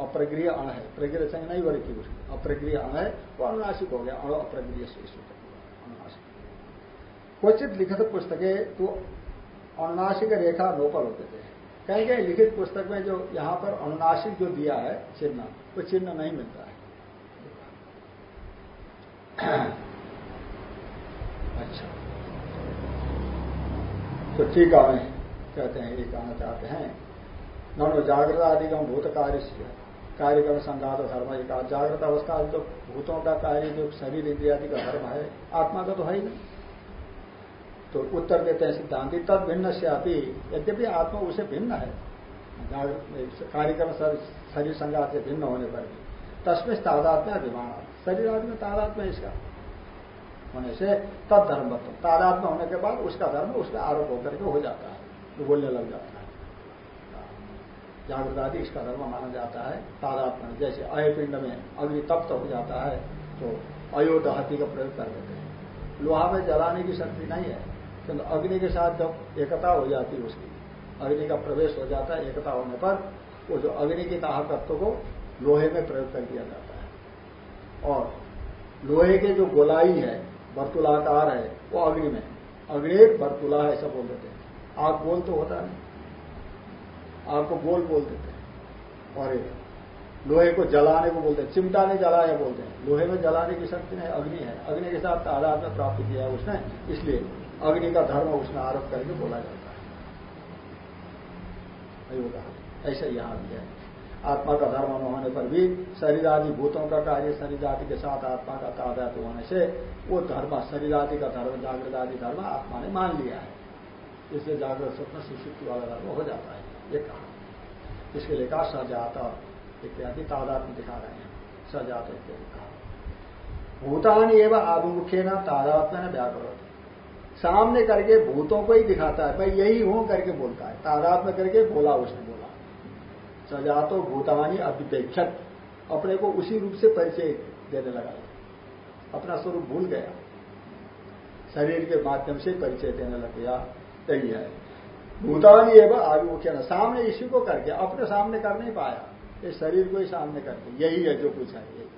S2: अप्रक्रिय अण है। प्रक्रिय संग नहीं बड़ी थी उसकी। अप्रक्रिय अण है, वो अनुनाशिक हो गया। अणो अप्रक्रिय से अनुनाशिक क्वचित लिखित पुस्तकें तो अनुनाशिक रेखा नोपल होते थे। कहीं कहीं लिखित पुस्तक में जो यहाँ पर अनुनाशिक जो दिया है, चिन्ह, वो चिन्ह नहीं मिलता है अच्छा तो है मैं कहते हैं, ये कहना चाहते हैं। नो जागृत आदि का भूत कार्य कार्यक्रम संघात धर्म एक जागृत अवस्था जो भूतों का कार्य जो शरीर इंद्रियादि का धर्म है, आत्मा का तो है ही नहीं तो उत्तर देते हैं सिद्धांति, तद भिन्न से आती यद्यपि आत्मा उसे भिन्न है कार्यक्रम शरीर संघात से भिन्न होने पर भी। तस्में तादात्म्य अभिमान शरीर आदि में तादात्म्य इसका। होने से तद धर्म तादात्म्य होने के बाद उसका धर्म उसका आरोप होकर के हो जाता है बोलने लग जाता है। जागृत आदि इसका धर्म माना जाता है तादात्म्य जैसे अय पिंड में अग्नि तप्त हो जाता है तो अयोदहती का प्रयोग कर देते हैं। लोहा में जलाने की शक्ति नहीं है, किंतु अग्नि के साथ जब एकता हो जाती है उसकी, अग्नि का प्रवेश हो जाता है एकता होने पर, वो जो अग्नि के तत्व को लोहे में प्रयोग कर दिया जाता है। और लोहे के जो गोलाई है वर्तुलाकार है, वो अग्नि में अग्नि वर्तुला ऐसा बोल देते हैं। आग गोल तो होता नहीं। आग को गोल बोल देते हैं। और लोहे को जलाने को बोलते हैं। चिमटा ने जलाया बोलते हैं। लोहे में जलाने की शक्ति नहीं, अग्नि है। अग्नि के साथ आधार में प्राप्त किया है उसने, इसलिए अग्नि का धर्म उसने आरोप करके बोला जाता है। ऐसा यहाँ भी है। आत्मा का धर्म न होने पर भी शरीर आदि भूतों का कार्य शरीर आदि के साथ आत्मा का तादात होने से वो धर्म, शरीर आदि का धर्म, जागृत आदि धर्म आत्मा ने मान लिया है। इसलिए जागृत स्वप्न सुशुक्ति वाला धर्म हो जाता है, ये कहा। इसके लिए कहा, सजात इत्यादि तादात्म दिखा रहे हैं। सजात इत्यादि कहा। भूतान एवं आभिमुखे न तादात्म्य न सामने करके भूतों को ही दिखाता है भाई यही हूँ करके बोलता है। तादाद में करके बोला, उसने बोला। सजा तो भूतानी अभिपेक्षक अपने को उसी रूप से परिचय देने लगा। अपना स्वरूप भूल गया। शरीर के माध्यम से परिचय देने लग गया। यही है। भूतानी एवं आभिमुख्य न। सामने इसी को करके अपने सामने कर नहीं पाया। ये शरीर को ही सामने करके। यही है जो कुछ है। यही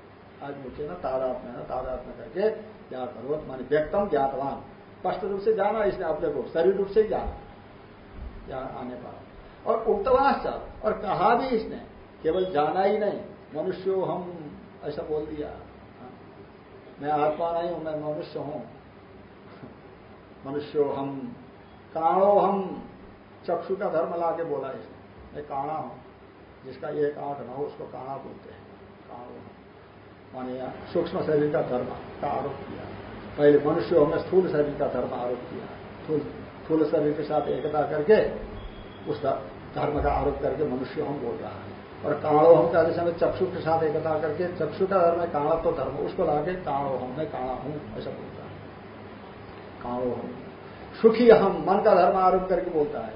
S2: आज मुख्य न, तादात्म्य न, तादात्म्य करके क्या करो मान व्यक्तम ज्ञातवान। स्पष्ट रूप से जाना इसने अपने को। शरीर रूप से ही जाना। आने पर और उक्तवास और कहा भी इसने, केवल जाना ही नहीं, मनुष्यो हम, ऐसा बोल दिया। हाँ। मैं आत्मा नहीं हूँ, मैं मनुष्य हूँ। मनुष्यो हम, काणो हम, चक्षु का धर्म ला के बोला इसने। मैं काणा हूँ, जिसका एक आँख न हो, उसको काणा बोलते हैं। काणो माने सूक्ष्म शरीर का धर्म का आरोप किया। पहले मनुष्य में स्थूल शरीर का धर्म आरोप किया। स्थूल शरीर के साथ एकता करके उस धर्म का आरोप करके मनुष्य हम बोल रहा है। और काणो हम कहते समय चक्षु के साथ एकता करके, चक्षु का धर्म है, काणा तो धर्म उसको लाके काणो हम, मैं काणा हूँ, ऐसा बोलता है। काणो हम। सुखी हम, मन का धर्म आरोप करके बोलता है।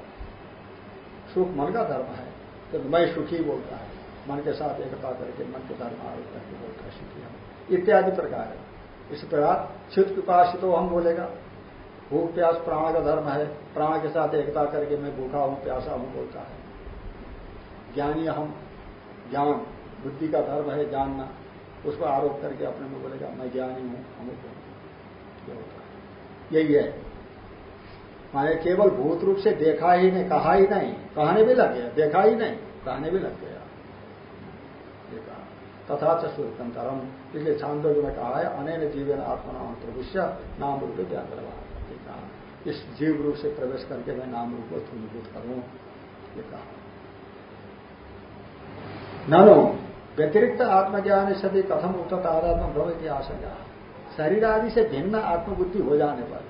S2: सुख मन का धर्म है तो मैं सुखी बोलता है। मन के साथ एकता करके, मन के धर्म आरोप करके बोलता है, सुखी हम। इत्यादि प्रकार है। इस प्रकार चित पिपासित तो हम बोलेगा। भूख प्यास प्राण का धर्म है, प्राण के साथ एकता करके मैं भूखा हूँ, प्यासा हूँ बोलता है। ज्ञानी हम ज्ञान, बुद्धि का धर्म है जानना, उसको आरोप करके अपने में बोलेगा, मैं ज्ञानी हूँ, अमुक हूँ। यही है। माने केवल भूत रूप से देखा ही नहीं, कहा ही नहीं, कहने भी लग गया, देखा ही नहीं, कहने भी लग गया। तथा चुरतंतरम इसलिए छांदो में कहा है, अनैन जीवन आत्मा अंतर्विश्य, नाम रूप व्याकरण इस जीव रूप से प्रवेश करके मैं नाम रूप को थूलीभूत करूँ, ये कहा। ननो, व्यतिरिक्त आत्मज्ञान सभी कथम उत्तर आध्यात्म भ्रम की आशंका शरीर आदि से भिन्न आत्मबुद्धि हो जाने पर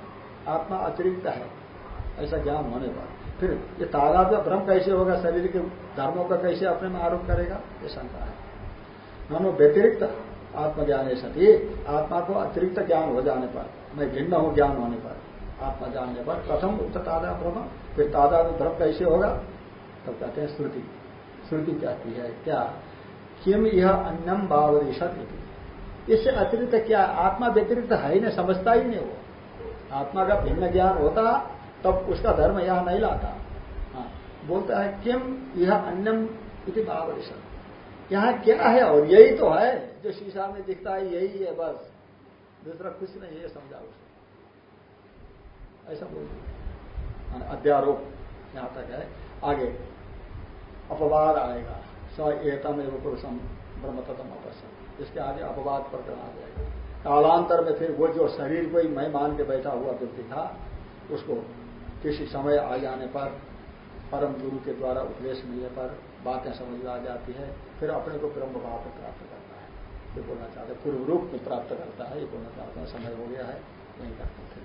S2: आत्मा अतिरिक्त है, ऐसा ज्ञान होने पर। फिर ये तादात्म्य भ्रम कैसे होगा, शरीर के धर्मों का कैसे अपने में आरोप करेगा, ये शंका है। मानो व्यतिरिक्त आत्मज्ञान सती आत्मा को अतिरिक्त ज्ञान हो जाने पर, मैं भिन्न हूँ ज्ञान होने पर आत्मा जानने पर प्रथम उत्तर तादा ब्रह्म, फिर तादा ब्रह्म कैसे होगा? तब तो कहते हैं श्रुति श्रुति कहती है क्या? किम यह अन्यम बावरिशत इससे अतिरिक्त क्या? आत्मा व्यतिरिक्त है ही नहीं, समझता ही नहीं वो। आत्मा का भिन्न ज्ञान होता, तब उसका धर्म यहाँ नहीं लाता। हाँ बोलता है किम यह अन्यम इति महावरिषद यहाँ क्या है? और यही तो है, जो शीशा में दिखता है, यही है बस। दूसरा कुछ नहीं है समझा उसे ऐसा बोल अध्यारोप यहाँ तक है। आगे, अपवाद आएगा। स एतम एवं पुरुषम ब्रह्मतम अपसम इसके आगे अपवाद प्रकरण आ जाएगा। कालांतर में फिर वो जो शरीर को ही मैं मान के बैठा हुआ व्यक्ति था, उसको किसी समय आ जाने पर, परम गुरु के द्वारा उपदेश मिलने पर बातें समझ में आ जाती है। फिर अपने को ब्रह्म भाव को प्राप्त करता है। ये बोलना चाहते पूर्व रूप में प्राप्त करता है। ये बोलना चाहते है, समय हो गया है, नहीं करते फिर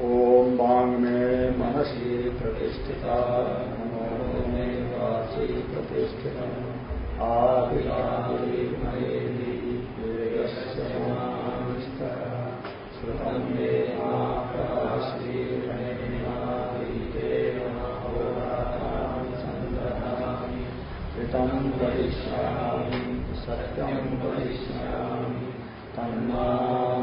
S2: ओम बांग में मनसी प्रतिष्ठिता, नमो में वाची प्रतिष्ठिता आदि श्रुतम कृतं वदिष्यामि, सत्यं वदिष्यामि तन्मा